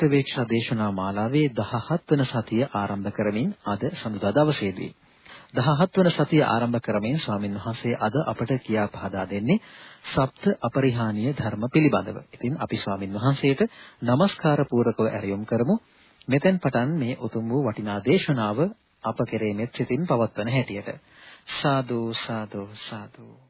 ප්‍රතිවේක්ෂා දේශනා මාලාවේ 17 වන සතිය ආරම්භ කරමින් අද සඳුදා දවසේදී 17 වන සතිය ආරම්භ කරමින් ස්වාමින් වහන්සේ අද අපට කියා පහදා දෙන්නේ සප්ත අපරිහානීය ධර්ම පිළිබඳව. ඉතින් අපි ස්වාමින් වහන්සේට নমස්කාර පූරකව ඇරයුම් කරමු. මෙතෙන් පටන් මේ උතුම් වූ වටිනා දේශනාව අප කෙරේ මෙත් සිතින් පවත්වන හැටියට. සාදු සාදු සාදු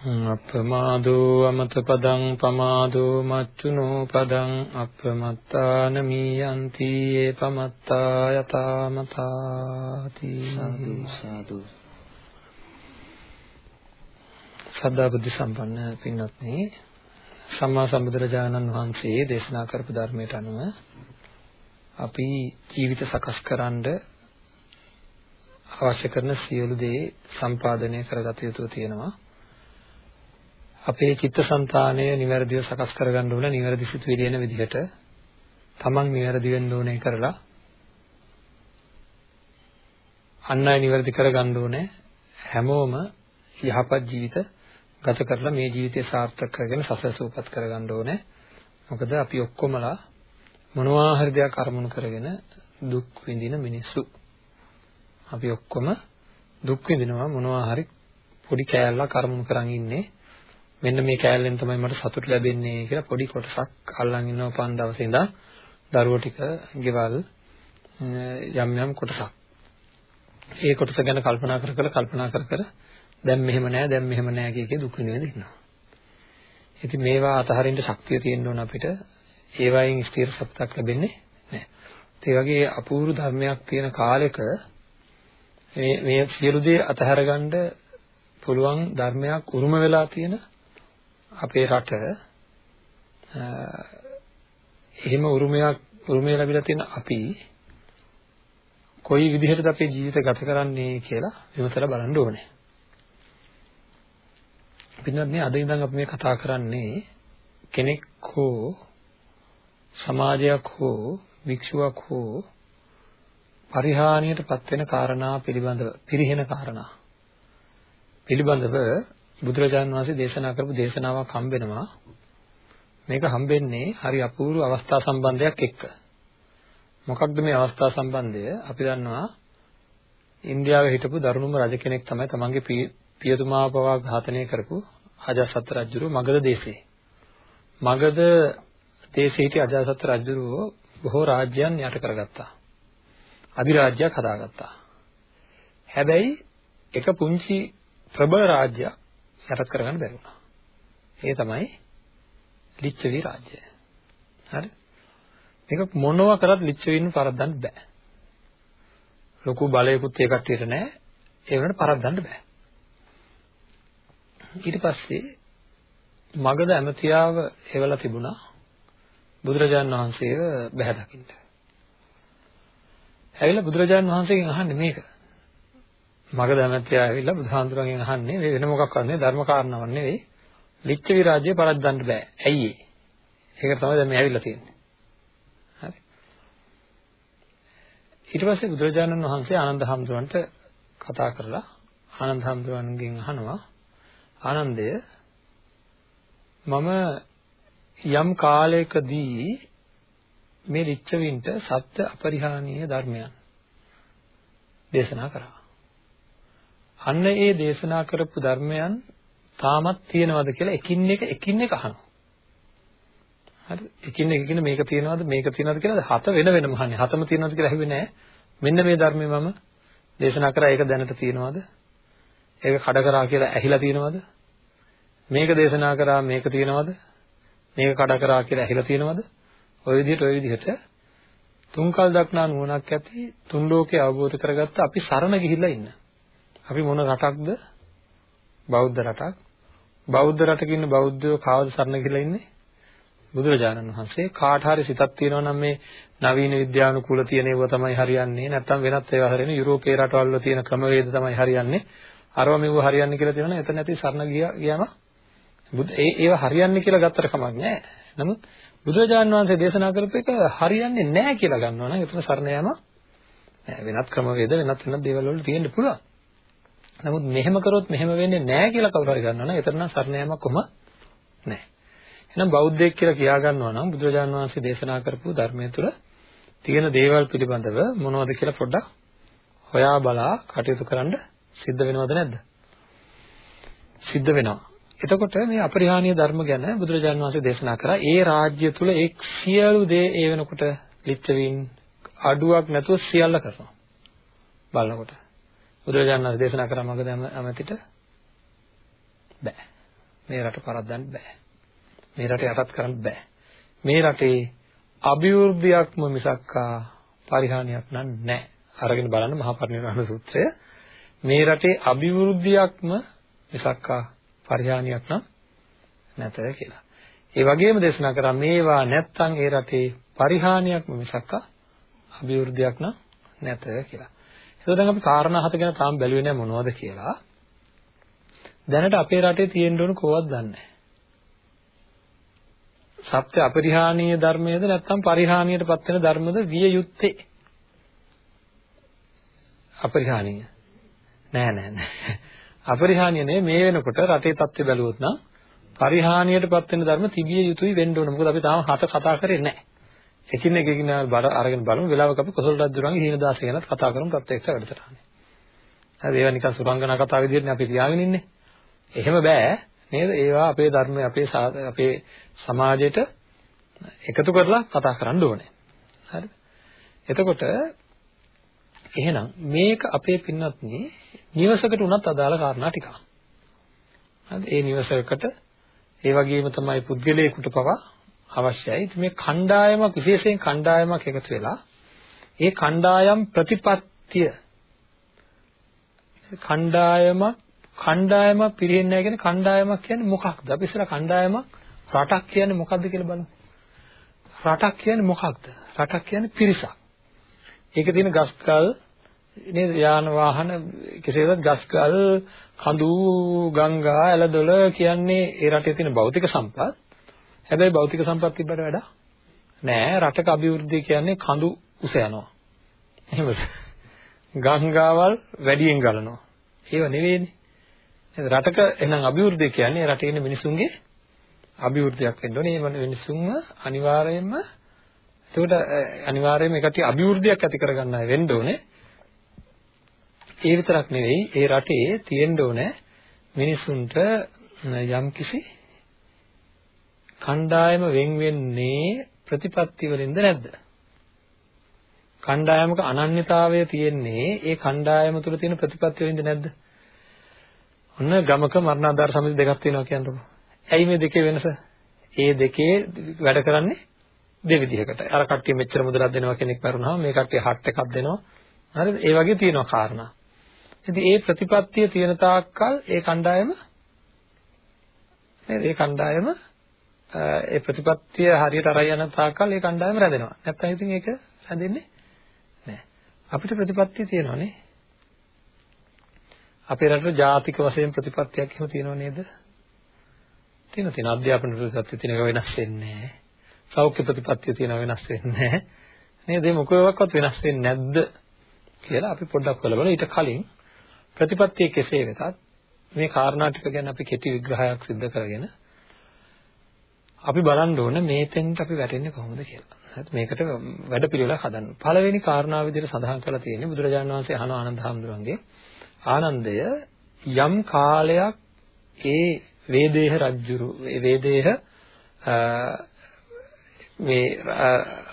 අප්පමාදෝ අමත පදං පමාදෝ මච්චුනෝ පදං අප්පමත්තාන මීයන්ති ඒ පමත්තා යතාමතාති. සාදු සාදු. සද්ධා බුද්ධ සම්පන්න පින්වත්නි සම්මා සම්බුදුරජාණන් වහන්සේ දේශනා කරපු ධර්මයට අනුව අපි ජීවිත සකස්කරනද අවශ්‍ය කරන සියලු දේ සම්පාදනය කරගත යුතු තියෙනවා අපේ චිත්තසංතානය નિවැරදිව සකස් කරගන්න ඕන નિවැරදි සිතුවිලි එන විදිහට තමන් નિවැරදි වෙන්න ඕනේ කරලා අන් අය નિවැරදි කරගන්න ඕනේ. හැමෝම යහපත් ජීවිත ගත කරලා මේ ජීවිතය සාර්ථක කරගෙන සසර සූපත් කරගන්න ඕනේ. මොකද අපි ඔක්කොමලා මොනවා හරි දෙයක් අරමුණු කරගෙන දුක් විඳින මිනිස්සු. අපි ඔක්කොම දුක් විඳිනවා මොනවා හරි පොඩි කෑල්ලක් අරමුණු කරන් ඉන්නේ. මෙන්න මේ කෑල්ලෙන් තමයි මට සතුට ලැබෙන්නේ කියලා පොඩි කොටසක් අල්ලන් ඉන්නවා පන් දවසේ ඉඳන් දරුවෝ ටික ගෙවල් යම් යම් කොටසක්. ඒ කොටස ගැන කල්පනා කර කර කල්පනා කර කර දැන් මෙහෙම නෑ දැන් මෙහෙම නෑ කිය කිය දුක් විඳින ඉන්නවා. ඉතින් මේවා අතහරින්න ශක්තිය තියෙන්න ඕන අපිට. ඒවායින් ස්ථිර සත්‍යක් ලැබෙන්නේ නෑ. ඒ වගේ අපූර්ව ධර්මයක් තියෙන කාලෙක මේ මේ සියලු දේ අතහැරගන්න පුළුවන් ධර්මයක් උරුම වෙලා තියෙන අපේ රට එහෙම උරුමයක් උරුමය ලැබිලා තියෙන අපි කොයි විදිහටද අපේ ජීවිත ගත කරන්නේ කියලා විමසලා බලන්න ඕනේ. පින්නත් මේ අද ඉඳන් අපි මේ කතා කරන්නේ කෙනෙක් හෝ සමාජයක් හෝ වික්ෂුවක් හෝ පරිහානියටපත් වෙන කාරණා පිළිබඳව පිරිහෙන කාරණා පිළිබඳව බුදුරජාණන් වහන්සේ දේශනා කරපු දේශනාවක් හම්බෙනවා. මේක හම්බෙන්නේ හරි අපූර්ව අවස්ථා සම්බන්ධයක් එක්ක. මොකක්ද මේ අවස්ථා සම්බන්ධය? අපි දන්නවා ඉන්දියාවේ හිටපු දරුණුම රජ කෙනෙක් තමයි තමන්ගේ පියතුමා පවා ඝාතනය කරපු අජාසත් රජුරු මගධ දේශේ. මගධ දේශේ සිටි අජාසත් රජුරු බොහෝ රාජ්‍යයන් යට කරගත්තා. අධිරාජ්‍යයක් හදාගත්තා. හැබැයි එක පුංචි ප්‍රබල රාජ්‍යයක් යටත් කරගන්න බැරි වුණා. ඒ තමයි ලිච්ඡවි රාජ්‍යය. හරි? මේක මොනවා කරත් ලිච්ඡවින් පරද්දන්න බෑ. ලොකු බලයකුත් ඒ කට්ටියට නැහැ. ඒ වුණාට පරද්දන්න බෑ. ඊට පස්සේ මගධ ඇමතියාව එවලා තිබුණා බුදුරජාණන් වහන්සේව බැහැ දකින්න. ඇවිල්ලා බුදුරජාණන් වහන්සේගෙන් අහන්නේ මේක. මග දැමැත්තියා ඇවිල්ලා බුදුහාඳුරගෙන් අහන්නේ මේ වෙන මොකක්වත් නෙවෙයි ධර්ම කාරණාවක් නෙවෙයි. ලිච්ඡවි රාජ්‍යය පරද්දන්න බෑ. ඇයි ඒ? ඒක තමයි දැන් මේ ඇවිල්ලා තියෙන්නේ. හරි. ඊට පස්සේ බුදුරජාණන් වහන්සේ ආනන්ද හැඳුනන්ට කතා කරලා ආනන්ද හැඳුනන්ගෙන් අහනවා ආනන්දය මම යම් කාලයකදී මේ ලිච්ඡවින්ට සත්‍ය අපරිහානීය ධර්මයන් දේශනා කරා. අන්න ඒ දේශනා කරපු ධර්මයන් තාමත් තියෙනවද කියලා එකින් එක එකින් එක අහනවා. හරි එකින් එක එකින් මේක තියෙනවද මේක තියෙනවද කියලා හත වෙන වෙනම අහන්නේ. හතම තියෙනවද කියලා ඇහුවේ නැහැ. මෙන්න මේ ධර්මය මම දේශනා කරා ඒක දැනට තියෙනවද? ඒක කඩ කරා කියලා ඇහිලා තියෙනවද? මේක දේශනා කරා මේක තියෙනවද? මේක කඩ කරා කියලා ඇහිලා තියෙනවද? ඔය විදිහට ඔය විදිහට තුන්කල් දක්නා නුවණක් ඇති තුන් ලෝකේ අවබෝධ කරගත්ත අපි සරණ ගිහිල්ලා ඉන්නවා. අපි මොන රටක්ද? බෞද්ධ රටක්. බෞද්ධ රටක ඉන්න බෞද්ධයෝ කාවද සරණ ගිහිල්ලා ඉන්නේ? බුදුරජාණන් වහන්සේ. කාට හරි සිතක් තියෙනවා නම් මේ නවීන විද්‍යානුකූල තියෙන ඒවා තමයි හරියන්නේ. නැත්නම් වෙනත් ඒවා හරියන්නේ යුරෝපේ රටවල් වල තියෙන ක්‍රමවේද තමයි හරියන්නේ. අරව මෙව හරියන්නේ කියලා තියෙනවා නම් එතන නැති සරණ ගියාම බුදු ඒ ඒවා හරියන්නේ කියලා ගත්තට කමක් නැහැ. නමුත් බුදුරජාණන් වහන්සේ දේශනා කරපු එක හරියන්නේ නැහැ කියලා ගන්නවා නම් එතන සරණ යෑම වෙනත් ක්‍රමවේද වෙනත් වෙනත් දේවල් වල තියෙන්න පුළුවන්. නමුත් මෙහෙම කරොත් මෙහෙම වෙන්නේ නැහැ කියලා කවුරු හරි ගන්නවා නම් එතන නම් සරණ යෑමක් කොහොම නැහැ එහෙනම් බෞද්ධයෙක් කියලා කියා ගන්නවා නම් බුදුරජාණන් වහන්සේ දේශනා කරපු ධර්මයේ තුල තියෙන දේවල් පිළිබඳව මොනවද කියලා පොඩ්ඩක් හොයා බලා කටයුතු කරන්න සිද්ධ වෙනවද නැද්ද? සිද්ධ වෙනවා. එතකොට මේ අපරිහානීය ධර්ම ගැන බුදුරජාණන් වහන්සේ දේශනා කරා ඒ රාජ්‍ය තුල ඒ සියලු දේ ඒ වෙනකොට ලිච්ඡවින් අඩුවක් නැතුව සියල්ල කරනවා. බලනකොට බුදුරජාණන් වහන්සේ දේශනා කරා මගද ඇමතිට බෑ. මේ රට පරද්දන්න බෑ. මේ රට යටත් කරන්න බෑ. මේ රටේ අභිවෘද්ධියක්ම මිසක්කා පරිහානියක් නෑ. අරගෙන බලන්න මහා පරිනිර්වාණ සූත්‍රය. මේ රටේ අභිවෘද්ධියක්ම මිසක්කා පරිහානියක් නම් නැත කියලා. ඒ වගේම දේශනා කරා මේවා නැත්තම් ඒ රටේ පරිහානියක්ම මිසක්කා අභිවෘද්ධියක් නම් නැත කියලා. ඒක දැන් අපි කාරණා හත ගැන තාම බැලුවේ නැහැ මොනවද කියලා. දැනට අපේ රටේ තියෙන්න ඕන කොහොමද දන්නේ සත්‍ය අපරිහානීය ධර්මයේද නැත්නම් පරිහානියටපත් වෙන ධර්මද විය යුත්තේ? අපරිහානීය. නෑ නෑ නෑ. අපරිහානීය නේ මේ වෙනකොට රටේ තත්ත්වය බැලුවොත් නම් පරිහානියටපත් වෙන ධර්ම තිබිය යුතුයි වෙන්න ඕන. මොකද අපි තාම හත කතා කරේ නෑ. එකින් එක එකින් බඩ අරගෙන බලමු වෙලාවක අපි කොසල් රජුරන්ගේ හීනදාසය ගැනත් කතා කරමු ප්‍රත්‍යක්ෂ වැඩසටහනේ හරි ඒවා නිකන් සුරංගනා කතා විදිහට අපි තියාගෙන ඉන්නේ එහෙම බෑ නේද? ඒවා අපේ ධර්මයේ අපේ අපේ සමාජයට එකතු කරලා කතා කරන්න ඕනේ. හරිද? එතකොට එහෙනම් මේක අපේ පින්වත්නි නිවසකට උනත් අදාළ කාරණා ටිකක්. හරිද? ඒ නිවසකට ඒ වගේම තමයි පුද්ගලයෙකුට පවා අවශ්‍යයි. ඉතින් මේ කණ්ඩායමක් විශේෂයෙන් කණ්ඩායමක් එකතු වෙලා ඒ කණ්ඩායම් ප්‍රතිපත්තිය කණ්ඩායමක් කණ්ඩායමක් පිරෙන්නේ නැහැ කියන්නේ කණ්ඩායමක් කියන්නේ මොකක්ද? අපි ඉස්සෙල්ලා කණ්ඩායමක් රටක් කියන්නේ මොකක්ද කියලා බලමු. රටක් කියන්නේ මොකක්ද? රටක් කියන්නේ පිරිසක්. ඒකේ තියෙන ගස්කල් නේද යාන වාහන කෙසේවත් ගස්කල් කඳු ගංගා ඇලදොල කියන්නේ ඒ රටේ තියෙන භෞතික සම්පත්. හැබැයි භෞතික සම්පත් තිබ්බට වඩා නෑ රටක අභිවෘද්ධිය කියන්නේ කඳු උස යනවා. එහෙමද? ගංගාවල් වැඩියෙන් ගලනවා. ඒව නෙවෙයිනේ. රටක එහෙනම් අභිවෘද්ධිය කියන්නේ රටේ ඉන්න මිනිසුන්ගේ අභිවෘද්ධියක් වෙන්න ඕනේ. මේ මිනිසුන්ව අනිවාර්යයෙන්ම එතකොට අනිවාර්යයෙන්ම ඒකට අභිවෘද්ධියක් ඇති කරගන්න අය වෙන්න ඕනේ. ඒ විතරක් නෙවෙයි ඒ රටේ තියෙන්න ඕනේ මිනිසුන්ට යම්කිසි කණ්ඩායම වෙන් වෙන්නේ ප්‍රතිපත්ති වලින්ද නැද්ද? කණ්ඩායමක අනන්‍යතාවය තියෙන්නේ ඒ කණ්ඩායම තුළ තියෙන ප්‍රතිපත්ති වලින්ද නැද්ද? ඔන්න ගමක මරණාධාර සමිති දෙකක් තියෙනවා කියන්නකො. ඇයි මේ දෙකේ වෙනස? ඒ දෙකේ වැඩ කරන්නේ දෙවිදිහකට. අර කට්ටිය මෙච්චර මුදලක් දෙනවා කෙනෙක් මරුණාම මේ කට්ටිය හට් එකක් දෙනවා. හරිද? ඒ වගේ තියෙනවා කාරණා. ඉතින් ඒ ප්‍රතිපත්තිය තියෙන තාක්කල් ඒ කණ්ඩායම නේද? ඒ කණ්ඩායම ඒ ප්‍රතිපත්තිය හරියට අරයි යන තාක්කල් ඒ කණ්ඩායම රැඳෙනවා. නැත්නම් ඉතින් ඒක රැඳෙන්නේ නැහැ. අපිට ප්‍රතිපත්තිය තියෙනවානේ. අපේ රටේ ජාතික වශයෙන් ප්‍රතිපත්තියක් එහෙම තියෙනව නේද? තියෙන තියෙන අධ්‍යාපන ප්‍රතිපත්තිය තියෙනක වෙනස් වෙන්නේ නැහැ. සෞඛ්‍ය ප්‍රතිපත්තිය තියෙනව වෙනස් වෙන්නේ නැහැ. නේද? මේ මොකවත් වෙනස් වෙන්නේ නැද්ද කියලා අපි පොඩ්ඩක් බලමු. ඊට කලින් ප්‍රතිපත්තිය කෙසේ වෙතත් මේ කාරණා ටික ගැන අපි කෙටි විග්‍රහයක් සිදු කරගෙන අපි බලන්න ඕන මේතෙන්ට අපි වැටෙන්නේ කොහොමද කියලා. හරි මේකට වැඩ පිළිවෙලක් හදන්න. පළවෙනි කාරණාව විදිහට සඳහන් කරලා තියෙන්නේ බුදුරජාණන් වහන්සේ අහන ආනන්ද හාමුදුරන්ගේ ආනන්දය යම් කාලයක් ඒ වේදේහ රජුරු වේදේහ මේ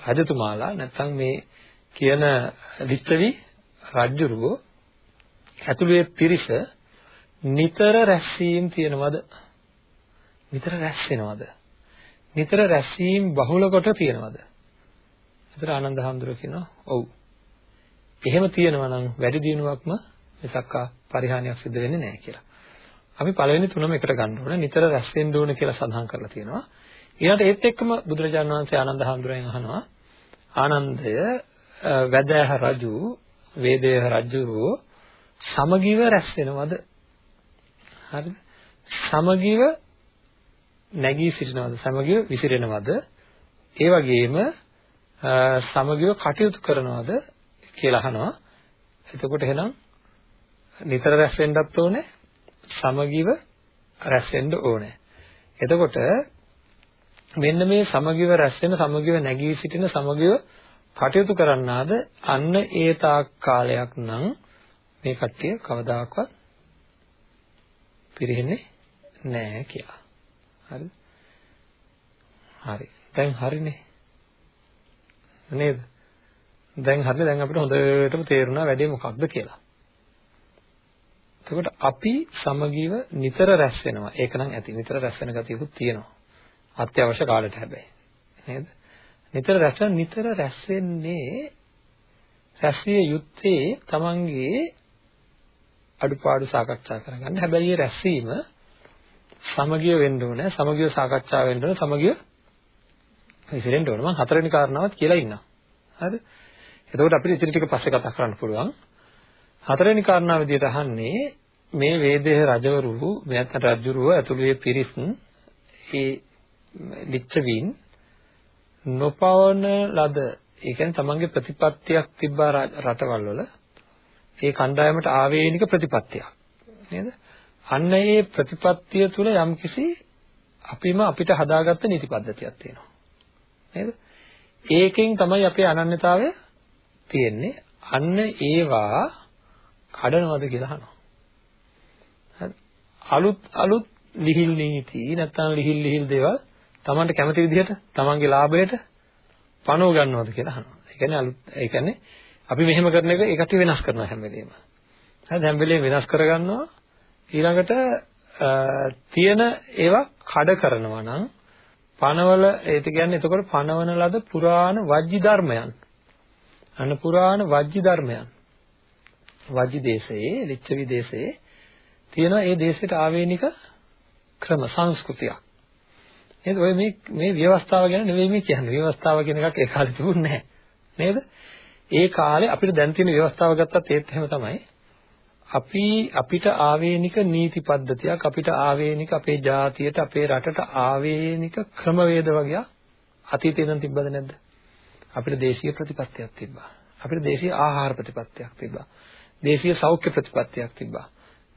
රජතුමාලා නැත්නම් මේ කියන ලිච්ඡවි රජුරෝ ඇතුළේ පිරිස නිතර රැස්වීම තියනවද? නිතර රැස් වෙනවද? නිතර රැස්වීම බහුල කොට තියනවද? ඒතර ආනන්ද හැඳුර කියනවා ඔව්. එහෙම තියෙනවා නම් වැඩි දියුණුවක්ම මිසක්කා පරිහානියක් සිදු වෙන්නේ නැහැ කියලා. අපි පළවෙනි තුනම එකට ගන්න ඕනේ. නිතර රැස් වෙන්න ඕන කියලා සඳහන් කරලා තියෙනවා. ඊළඟට ඒත් එක්කම බුදුරජාණන් වහන්සේ ආනන්ද හැඳුරෙන් අහනවා ආනන්දය වැදෑහ රජු වේදේහ රජුරෝ සමගිව රැස් වෙනවද? හරිද? සමගිව නැගී සිටිනවද? සමගිව විසිරෙනවද? ඒ වගේම සමගිව කටයුතු කරනවද කියලා අහනවා. එතකොට එහෙනම් නිතර රැස් වෙන්නත් ඕනේ. සමගිව රැස් වෙන්න ඕනේ. එතකොට මෙන්න මේ සමගිව රැස් වෙන සමගිව නැගී සිටින සමගිව කටයුතු කරන්නාද අන්න ඒ තාක් කාලයක් නම් මේ කට්ටිය කවදාකවත් පිරෙන්නේ නැහැ කියලා. හරිද? හරි. දැන් හරිනේ. නේද? දැන් හරිනේ දැන් අපිට හොඳටම තේරුණා වැඩේ මොකක්ද කියලා. එතකොට අපි සමගිව නිතර රැස් වෙනවා. ඒක නම් ඇති. නිතර රැස් වෙන ගතියකුත් තියෙනවා. අත්‍යවශ්‍ය කාලෙට හැබැයි. නේද? නිතර රැස් නිතර රැස් වෙන්නේ රැස්විය යුත්තේ තමන්ගේ අඩුපාඩු සාකච්ඡා කරගන්න. හැබැයි මේ රැස්වීම සමගිය වෙන්න ඕනේ. සමගිය සාකච්ඡා වෙන්න ඕනේ. සමගිය විසිරෙන්න ඕනේ. මම හතරවෙනි කාරණාවත් කියලා ඉන්නවා. හරිද? එතකොට අපිට ඉතින් ටික පස්සේ කතා කරන්න පුළුවන්. හතරවෙනි කාරණාව විදිහට අහන්නේ මේ වේදේහ රජවරු නැත්නම් රජුරුව ඇතුළේ පිරිස් ඒ ලිච්ඡවීන් නොපවන ලද ඒ කියන්නේ තමන්ගේ ප්‍රතිපත්තියක් තිබ්බා රටවල් වල ඒ කණ්ඩායමට ආවේනික ප්‍රතිපත්තියක් නේද අන්න ඒ ප්‍රතිපත්තිය තුළ යම්කිසි අපිම අපිට හදාගත්ත නීති පද්ධතියක් තියෙනවා නේද ඒකෙන් තමයි අපේ අනන්‍යතාවය තියෙන්නේ අන්න ඒවා කඩනවද කියලා අහනවා හරි අලුත් අලුත් ලිහිල් නීති නැත්නම් ලිහිල් ලිහිල් දේවල් Tamanට කැමති විදිහට Tamanගේ ලාභයට පනව ගන්නවද කියලා අහනවා. ඒ කියන්නේ අලුත් ඒ කියන්නේ අපි මෙහෙම කරන එක ඒකට වෙනස් කරනවා හැම වෙලේම. හරිද? හැම වෙලේම වෙනස් කරගන්නවා. ඊළඟට තියෙන ඒවා කඩ කරනවා නම් පනවල ඒ කියන්නේ එතකොට පනවන ලද පුරාණ වජ්ජි ධර්මයන්. අන්න පුරාණ වජ්ජි ධර්මයන්. වජ්ජි දේශයේ, ලිච්ඡවි දේශයේ තියෙනවා ඒ දේශයට ආවේනික ක්‍රම සංස්කෘතියක්. නේද? ඔය මේ මේ ව්‍යවස්ථාව ගැන නෙවෙයි මේ කියන්නේ. ව්‍යවස්ථාව කියන එකක් ඒ කාලේ තිබුණේ නැහැ. නේද? ඒ කාලේ අපිට දැන් තියෙන ව්‍යවස්ථාව ගත්තත් ඒත් එහෙම තමයි. අපි අපිට ආවේනික නීති පද්ධතියක් අපිට ආවේනික අපේ ජාතියට අපේ රටට ආවේනික ක්‍රමවේද වගේ අතීතේ ඉඳන් තිබ්බද නැද්ද? අපිට දේශීය ප්‍රතිපත්තියක් තිබ්බා. අපිට දේශීය ආහාර ප්‍රතිපත්තියක් තිබ්බා. දේශීය සෞඛ්‍ය ප්‍රතිපත්තියක් තිබ්බා.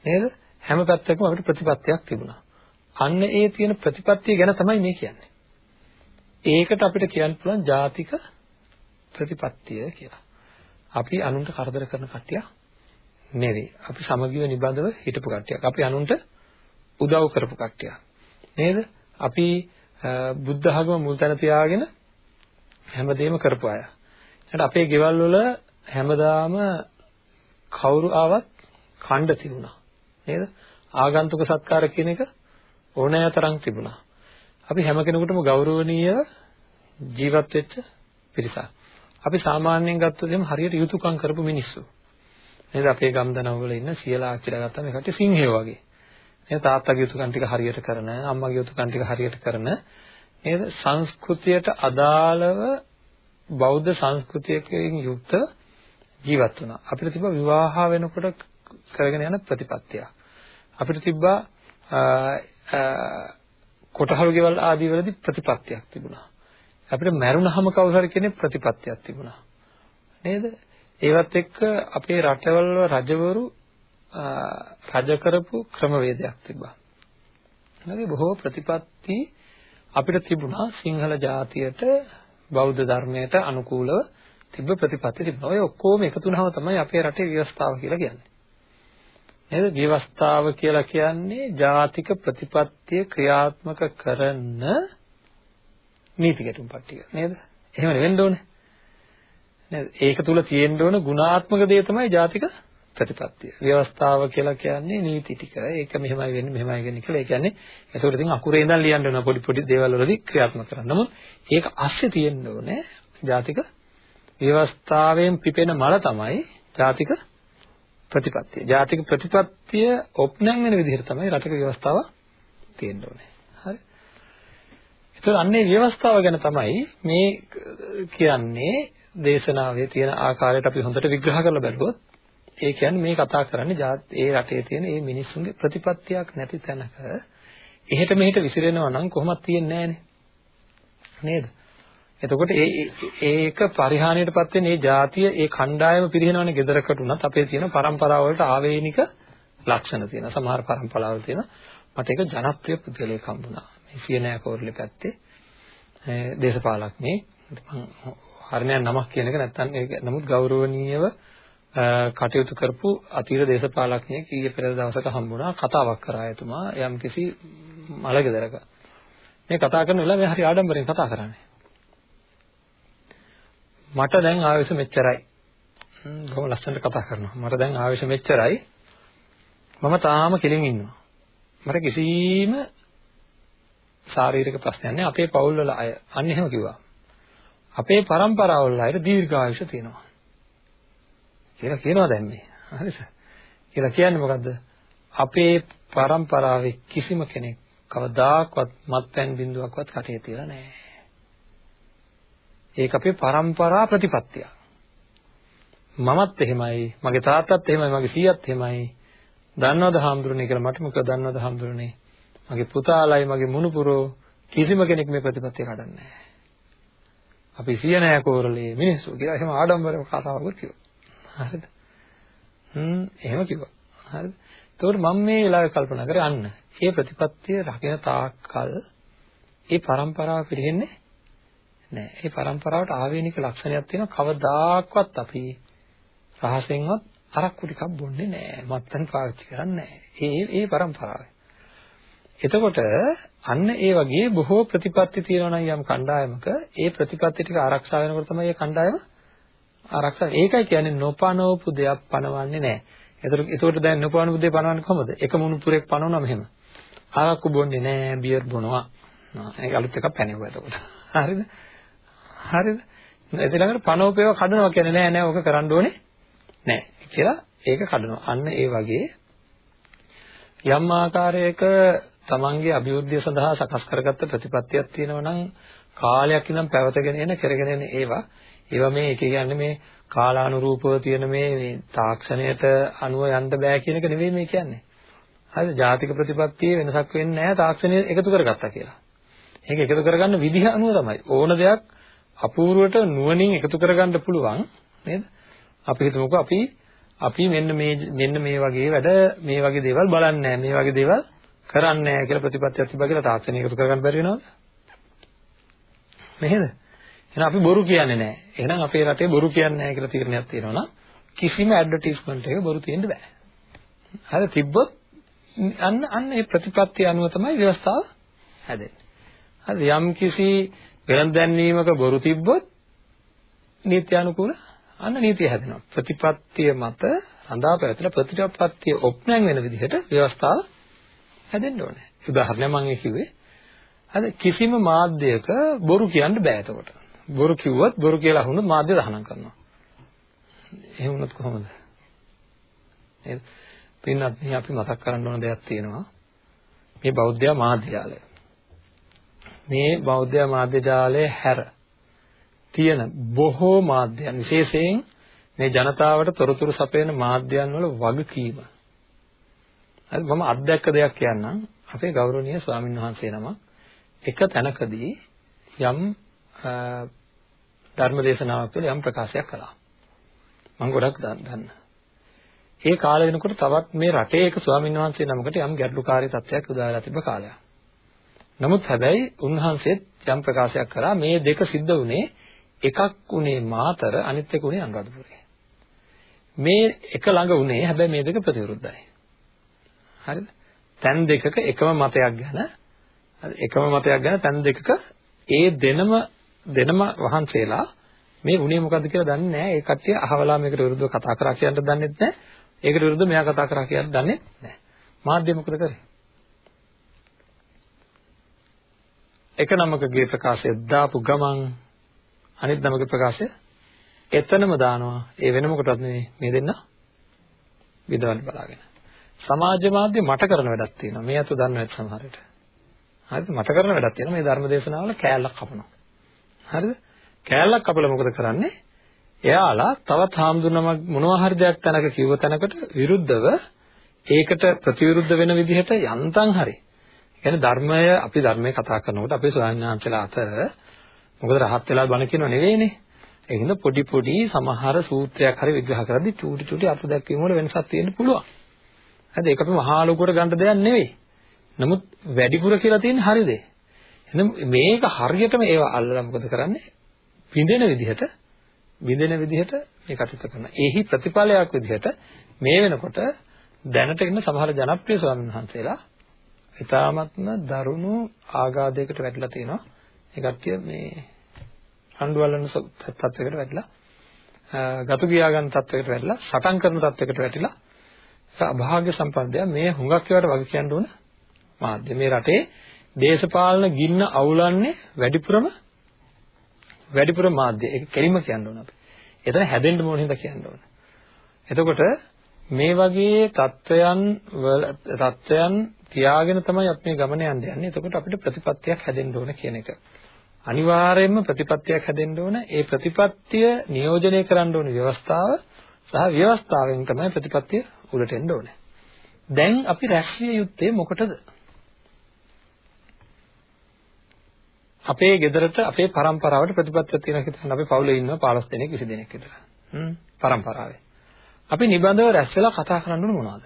නේද? හැම පැත්තකම අපිට ප්‍රතිපත්තියක් තිබුණා. අන්න ඒ තියෙන ප්‍රතිපත්තිය ගැන තමයි මේ කියන්නේ. ඒකට අපිට කියන්න පුළුවන් ජාතික ප්‍රතිපත්තිය කියලා. අපි අනුන්ට කරදර කරන කට්ටිය නෙවෙයි. අපි සමගිව නිබඳව හිටපු කට්ටියක්. අපි අනුන්ට උදව් කරපු කට්ටියක්. නේද? අපි බුද්ධ ධර්ම මුල් තැන තියාගෙන හැමදේම කරපු අය. එහෙනම් අපේ ගෙවල් වල හැමදාම කවුරු ආවත් ඛණ්ඩ තිබුණා. නේද? ආගන්තුක සත්කාර කියන එක ඕනෑ තරම් තිබුණා. අපි හැම කෙනෙකුටම ගෞරවනීය ජීවත් වෙච්ච පිරිසක්. අපි සාමාන්‍යයෙන් ගත්තොත් එහෙම හරියට යුතුයකම් කරපු මිනිස්සු. නේද අපේ ගම්දනව් වල ඉන්න සියලා ආච්චිලා ගත්තම ඒ කට්ටිය සිංහයෝ වගේ. නේද තාත්තගේ යුතුයකම් ටික හරියට කරන, අම්මගේ යුතුයකම් ටික හරියට කරන නේද සංස්කෘතියට අදාළව බෞද්ධ සංස්කෘතියකින් යුක්ත ජීවත් වුණා. අපිට තිබ්බ විවාහ වෙනකොට කරගෙන යන ප්‍රතිපත්තිය. අපිට තිබ්බා කොටහළු ගෙවල් ආදී වලදී ප්‍රතිපත්තියක් තිබුණා. අපිට මැරුණහම කවුරු හරි කෙනෙක් ප්‍රතිපත්තියක් තිබුණා. නේද? ඒවත් එක්ක අපේ රටවල රජවරු රජ කරපු ක්‍රමවේදයක් තිබ්බා. නැගේ බොහෝ ප්‍රතිපත්ති අපිට තිබුණා සිංහල ජාතියට බෞද්ධ ධර්මයට අනුකූලව තිබ්බ ප්‍රතිපත්ති තිබුණා. ඔය ඔක්කොම එකතු වුණාම තමයි අපේ රටේ ව්‍යවස්ථාව කියලා කියන්නේ. නේද? විවස්ථාව කියලා කියන්නේ ජාතික ප්‍රතිපත්තිය ක්‍රියාත්මක කරන නීති ගැටුම් පට්ටික නේද? එහෙම වෙන්න ඕනේ. නේද? ඒක තුල තියෙන්න ඕන ගුණාත්මක දේ තමයි ජාතික ප්‍රතිපත්තිය. ව්‍යවස්ථාව කියලා කියන්නේ නීති ටික. ඒක මෙහෙමයි වෙන්නේ මෙහෙමයි වෙන්නේ කියලා. ඒ කියන්නේ ඒකට ඉතින් අකුරේ ඉඳන් ලියන්න වෙනවා පොඩි පොඩි දේවල් වලදී ක්‍රියාත්මක කරන්න. නමුත් ඒක ASCII තියෙන්න ඕනේ ජාතික ව්‍යවස්ථාවෙන් පිපෙන මල තමයි ජාතික ප්‍රතිපත්තිය. ජාතික ප්‍රතිපත්තිය ඔප්නං වෙන විදිහට තමයි රටක ව්‍යවස්ථාව තියෙන්න ඕනේ. ඒතර අන්නේ ව්‍යවස්ථාව ගැන තමයි මේ කියන්නේ දේශනාවේ තියෙන ආකාරයට අපි හොඳට විග්‍රහ කරලා බලුවොත් ඒ කියන්නේ මේ කතා කරන්නේ ඒ රටේ තියෙන මේ මිනිස්සුන්ගේ ප්‍රතිපත්තියක් නැති තැනක එහෙට මෙහෙට විසිරෙනවා නම් කොහොමද තියෙන්නේ නේද? එතකොට ඒ ඒක පරිහානියටපත් වෙන මේ જાතිය ඒ කණ්ඩායම පිරිනවන gedaraකට උනත් අපේ තියෙන પરම්පරාව වලට ආවේනික ලක්ෂණ තියෙනවා. සමහර પરම්පරාවල් තියෙනවා. මට ඒක ජනප්‍රිය පුද්ගලයෙක් හම්බුණා. මේ සියනෑ කෝරළේ පැත්තේ දේශපාලඥයෙක්. මම හරිනයක් නමක් කියන එක නැත්තම් ඒක නමුත් ගෞරවනීයව කටයුතු කරපු අතීත දේශපාලඥයෙක් ඊයේ පෙර දවසක හම්බුණා කතාවක් කරා එතුමා යම්කිසි මලගෙදරක. මේ කතා කරන වෙලාව මේ හරි ආඩම්බරෙන් කතා කරන්නේ. මට දැන් ආයුෂ මෙච්චරයි. බොහොම ලස්සනට කතා කරනවා. මට දැන් ආයුෂ මෙච්චරයි. මම තාම කෙලින් ඉන්නවා. මට කිසිම ශාරීරික ප්‍රශ්නයක් නෑ. අපේ පවුල් වල අය අන්න එහෙම කිව්වා. අපේ પરම්පරාවල් වල අයට දීර්ඝායුෂ තියෙනවා. කියලා කියනවා දැන් මේ හරිද? කියලා කියන්නේ මොකද්ද? අපේ પરම්පරාවේ කිසිම කෙනෙක් කවදාකවත් මත්පැන් බින්දුවක්වත් කටේ තියලා නෑ. ඒක අපේ પરම්පරා ප්‍රතිපත්තිය. මමත් එහෙමයි මගේ තාත්තත් එහෙමයි මගේ සීයාත් එහෙමයි. දන්නවද හාමුදුරනේ කියලා මට මොකද දන්නවද හාමුදුරනේ? මගේ පුතාලයි මගේ මුණුපුරෝ කිසිම කෙනෙක් මේ ප්‍රතිපත්තිය කඩන්නේ නැහැ. අපි සිය නෑ කෝරළේ මිනිස්සු කියලා එහෙම ආඩම්බරව කතාවකුත් කිව්වා. හරිද? හ්ම් එහෙම කිව්වා. හරිද? ඒතකොට මම මේ වෙලාවේ කල්පනා කරේ අන්න. මේ ප්‍රතිපත්තිය රකින තාක්කල් ඒ પરම්පරාව පිළිහෙන්නේ නෑ. ඒ પરම්පරාවට ආවේනික ලක්ෂණයක් තියෙනවා කවදාක්වත් අපි රහසෙන්වත් අරක්කු ටිකක් බොන්නේ නෑ. මත්තන් පාවිච්චි කරන්නේ නෑ. ඒ ඒ પરම්පරාවේ. එතකොට අන්න ඒ වගේ බොහෝ ප්‍රතිපත්ති තියෙනවා නම් යම් කණ්ඩායමක ඒ ප්‍රතිපත්ති ටික ආරක්ෂා වෙනකොට තමයි ඒ කණ්ඩායම ආරක්ෂා. ඒකයි කියන්නේ නොපනවපු දෙයක් පනවන්නේ නැහැ. එතකොට එතකොට දැන් නොපනවපු දෙයක් පනවන්නේ කොහොමද? එක මුණුපුරෙක් පනවනවා මෙහෙම. ආරක්කු බොන්නේ නැහැ, බියර් බොනවා. ඒක අලුත් එකක් පැනෙවුවා එතකොට. හරිද? හරිද? ඒ ළඟට පනෝපේව කඩනවා කියන්නේ නෑ නෑ ඔක කරන්න ඕනේ නෑ කියලා ඒක කඩනවා. අන්න ඒ වගේ යම් ආකාරයක තමන්ගේ අභිවෘද්ධිය සඳහා සකස් කරගත්ත ප්‍රතිපත්තියක් තියෙනවා නම් කාලයක් ඉඳන් පැවතගෙන එන කරගෙන එන ඒවා ඒවා මේ එක කියන්නේ මේ කාලානුරූපව තියෙන මේ මේ තාක්ෂණයට අනුව යන්න බෑ කියන එක නෙවෙයි මේ කියන්නේ. හරිද? ජාතික ප්‍රතිපත්තියේ වෙනසක් වෙන්නේ නැහැ තාක්ෂණය එකතු කරගත්තා කියලා. ඒක එකතු කරගන්න විදිහ අනුව තමයි. ඕන දෙයක් අපූර්වට නුවණින් එකතු කරගන්න පුළුවන් නේද? අපි හිතමුකෝ අපි අපි මෙන්න මේ මෙන්න මේ වගේ වැඩ මේ වගේ දේවල් බලන්නේ මේ වගේ දේවල් කරන්නේ නැහැ කියලා ප්‍රතිපත්තියක් තිබ්බා කියලා තාක්ෂණය එකතු කරගන්න බැරි වෙනවද? නේද? එහෙනම් අපි බොරු කියන්නේ නැහැ. එහෙනම් අපේ රටේ බොරු කියන්නේ නැහැ කියලා තීරණයක් තියෙනවා නම් කිසිම ඇඩ්වර්ටයිස්මන්ට් එක බොරු තියෙන්න බෑ. හරි තිබ්බොත් අන්න අන්න ඒ ප්‍රතිපත්තිය අනුව තමයි ව්‍යවස්ථාව හැදෙන්නේ. හරි යම් කිසි වෙනත් දැන්වීමක බොරු තිබ්බොත් නීත්‍යානුකූල අන්න නීතිය හැදෙනවා. ප්‍රතිපත්තිය මත රඳා පැවැතලා ප්‍රතිපත්තිය ඔප්නැන් වෙන විදිහට ව්‍යවස්ථාව හැදෙන්න ඕනේ. උදාහරණයක් මම කිව්වේ අද කිසිම මාධ්‍යයක බොරු කියන්න බෑ එතකොට. බොරු කිව්වොත් බොරු කියලා අහුනොත් මාධ්‍ය දහනම් කරනවා. එහෙම වුණොත් කොහොමද? නේද? පින්නත් මේ අපි මතක් කරන්න ඕන දෙයක් තියෙනවා. මේ බෞද්ධ මාධ්‍ය ජාලය. මේ බෞද්ධ මාධ්‍ය ජාලය හැර තියෙන බොහෝ මාධ්‍යයන් විශේෂයෙන් මේ ජනතාවට තොරතුරු සපයන මාධ්‍යයන් වල වගකීම හරි මම අත්දැක්ක දෙයක් කියන්නම්. අපේ ගෞරවනීය ස්වාමීන් වහන්සේ නමක්. එක තැනකදී යම් ධර්ම දේශනාවක් තුළ යම් ප්‍රකාශයක් කළා. මම ගොඩක් දන්න. ඒ කාලේ වෙනකොට තවත් මේ රටේ එක ස්වාමීන් වහන්සේ නමකට යම් ගැටලුකාරී තත්ත්වයක් උදාලා තිබ්බ කාලයක්. නමුත් හැබැයි උන්වහන්සේත් යම් ප්‍රකාශයක් කරා මේ දෙක සිද්ධ වුණේ එකක් උනේ මාතර අනිත් එක උනේ අනුරාධපුරේ මේ එක ළඟ උනේ හැබැයි මේ දෙක ප්‍රතිවිරුද්ධයි. හරිද? තැන් දෙකක එකම මතයක් ගැන එකම මතයක් ගැන තැන් දෙකක ඒ දෙනම දෙනම වහන්සේලා මේ උනේ මොකද්ද කියලා දන්නේ නැහැ. ඒ කට්ටිය අහවලා මේකට විරුද්ධව කතා කරා කියන්න දන්නෙත් නැහැ. ඒකට විරුද්ධව මෙයා කතා කරා කියන්න දන්නේ නැහැ. මාධ්‍ය මොකද කරේ? එක නමකගේ ප්‍රකාශය දාපු ගමන් අනිත් නමකගේ ප්‍රකාශය එතනම දානවා. ඒ වෙන මොකටවත් නෙවෙයි මේ දෙන්න විදවන්න බලාගෙන. සමාජ මාධ්‍ය මට කරන වැඩක් තියෙනවා. මේ අත දන්නව ඇත්ත සමහරට. හරිද? මට කරන වැඩක් තියෙනවා. මේ ධර්ම දේශනාවල කෑල්ලක් කපනවා. හරිද? කෑල්ලක් කපලා මොකද කරන්නේ? එයාලා තවත් හාමුදුරනමක් මොනවා හරි දෙයක් තැනක කිව්ව තැනකට විරුද්ධව ඒකට ප්‍රතිවිරුද්ධ වෙන විදිහට යන්තම් හරි. කියන්නේ ධර්මය අපි ධර්මයේ කතා කරනකොට අපේ ස්වාමීනාන්සලා අතර මොකද රහත් වෙලා බණ කියනව නෙවෙයිනේ. ඒ හින්දා පොඩි පොඩි සමහර සූත්‍රයක් හරි විග්‍රහ කරද්දී චූටි චූටි අර්ථ දැක්වීම වල වෙනසක් තියෙන්න පුළුවන්. හරිද? ඒක අපි මහා ලෝකයට ගන්න දෙයක් නෙවෙයි. නමුත් වැඩිපුර කියලා තියෙන්නේ හරිද? එහෙනම් මේක හරියටම ඒවා අල්ලලා මොකද කරන්නේ? විඳින විදිහට විඳින විදිහට මේ කටයුතු කරනවා. ඒහි ප්‍රතිඵලයක් විදිහට මේ වෙනකොට දැනට ඉන්න සමහර ජනප්‍රිය ස්වාමීන් වහන්සේලා ඊ타මත්ම දරුණු ආඝාතයකට වැටිලා තියෙනවා. ඒ කට්ටිය මේ රණ්ඩුවලන තත්ත්වයකට වැටිලා ගතු ගියා ගන්න තත්ත්වයකට වැටිලා සටන් කරන තත්ත්වයකට වැටිලා අභාග්‍ය සම්පන්නය මේ හුඟක් ඒවාට වගේ කියන්න ඕන මාධ්‍ය මේ රටේ දේශපාලන ගින්න අවුලන්නේ වැඩිපුරම වැඩිපුර මාධ්‍ය ඒක කෙලින්ම කියන්න ඕන අපි. එතන හැදෙන්න ඕන හින්දා කියන්න ඕන. එතකොට මේ වගේ தත්වයන් වල தත්වයන් තියාගෙන තමයි අපි මේ ගමන යන්න යන්නේ. එතකොට අපිට ප්‍රතිපත්තියක් හැදෙන්න ඕන කියන එක. අනිවාර්යයෙන්ම ප්‍රතිපත්තියක් හැදෙන්න ඕන. ඒ ප්‍රතිපත්තිය නියෝජනය කරන්න ඕන ව්‍යවස්ථාව සහ ව්‍යවස්ථාවෙන් තමයි ප්‍රතිපත්තිය උඩට එන්න ඕනේ. දැන් අපි රැස්විය යුත්තේ මොකටද? අපේ ගෙදරට අපේ પરම්පරාවට ප්‍රතිපත්තියක් තියෙනවා කියලා අපි පවුලේ ඉන්නවා 15 දෙනෙක් 20 දෙනෙක් විතර. හ්ම් પરම්පරාවේ. අපි නිබඳව රැස් වෙලා කතා කරන්න ඕන මොනවද?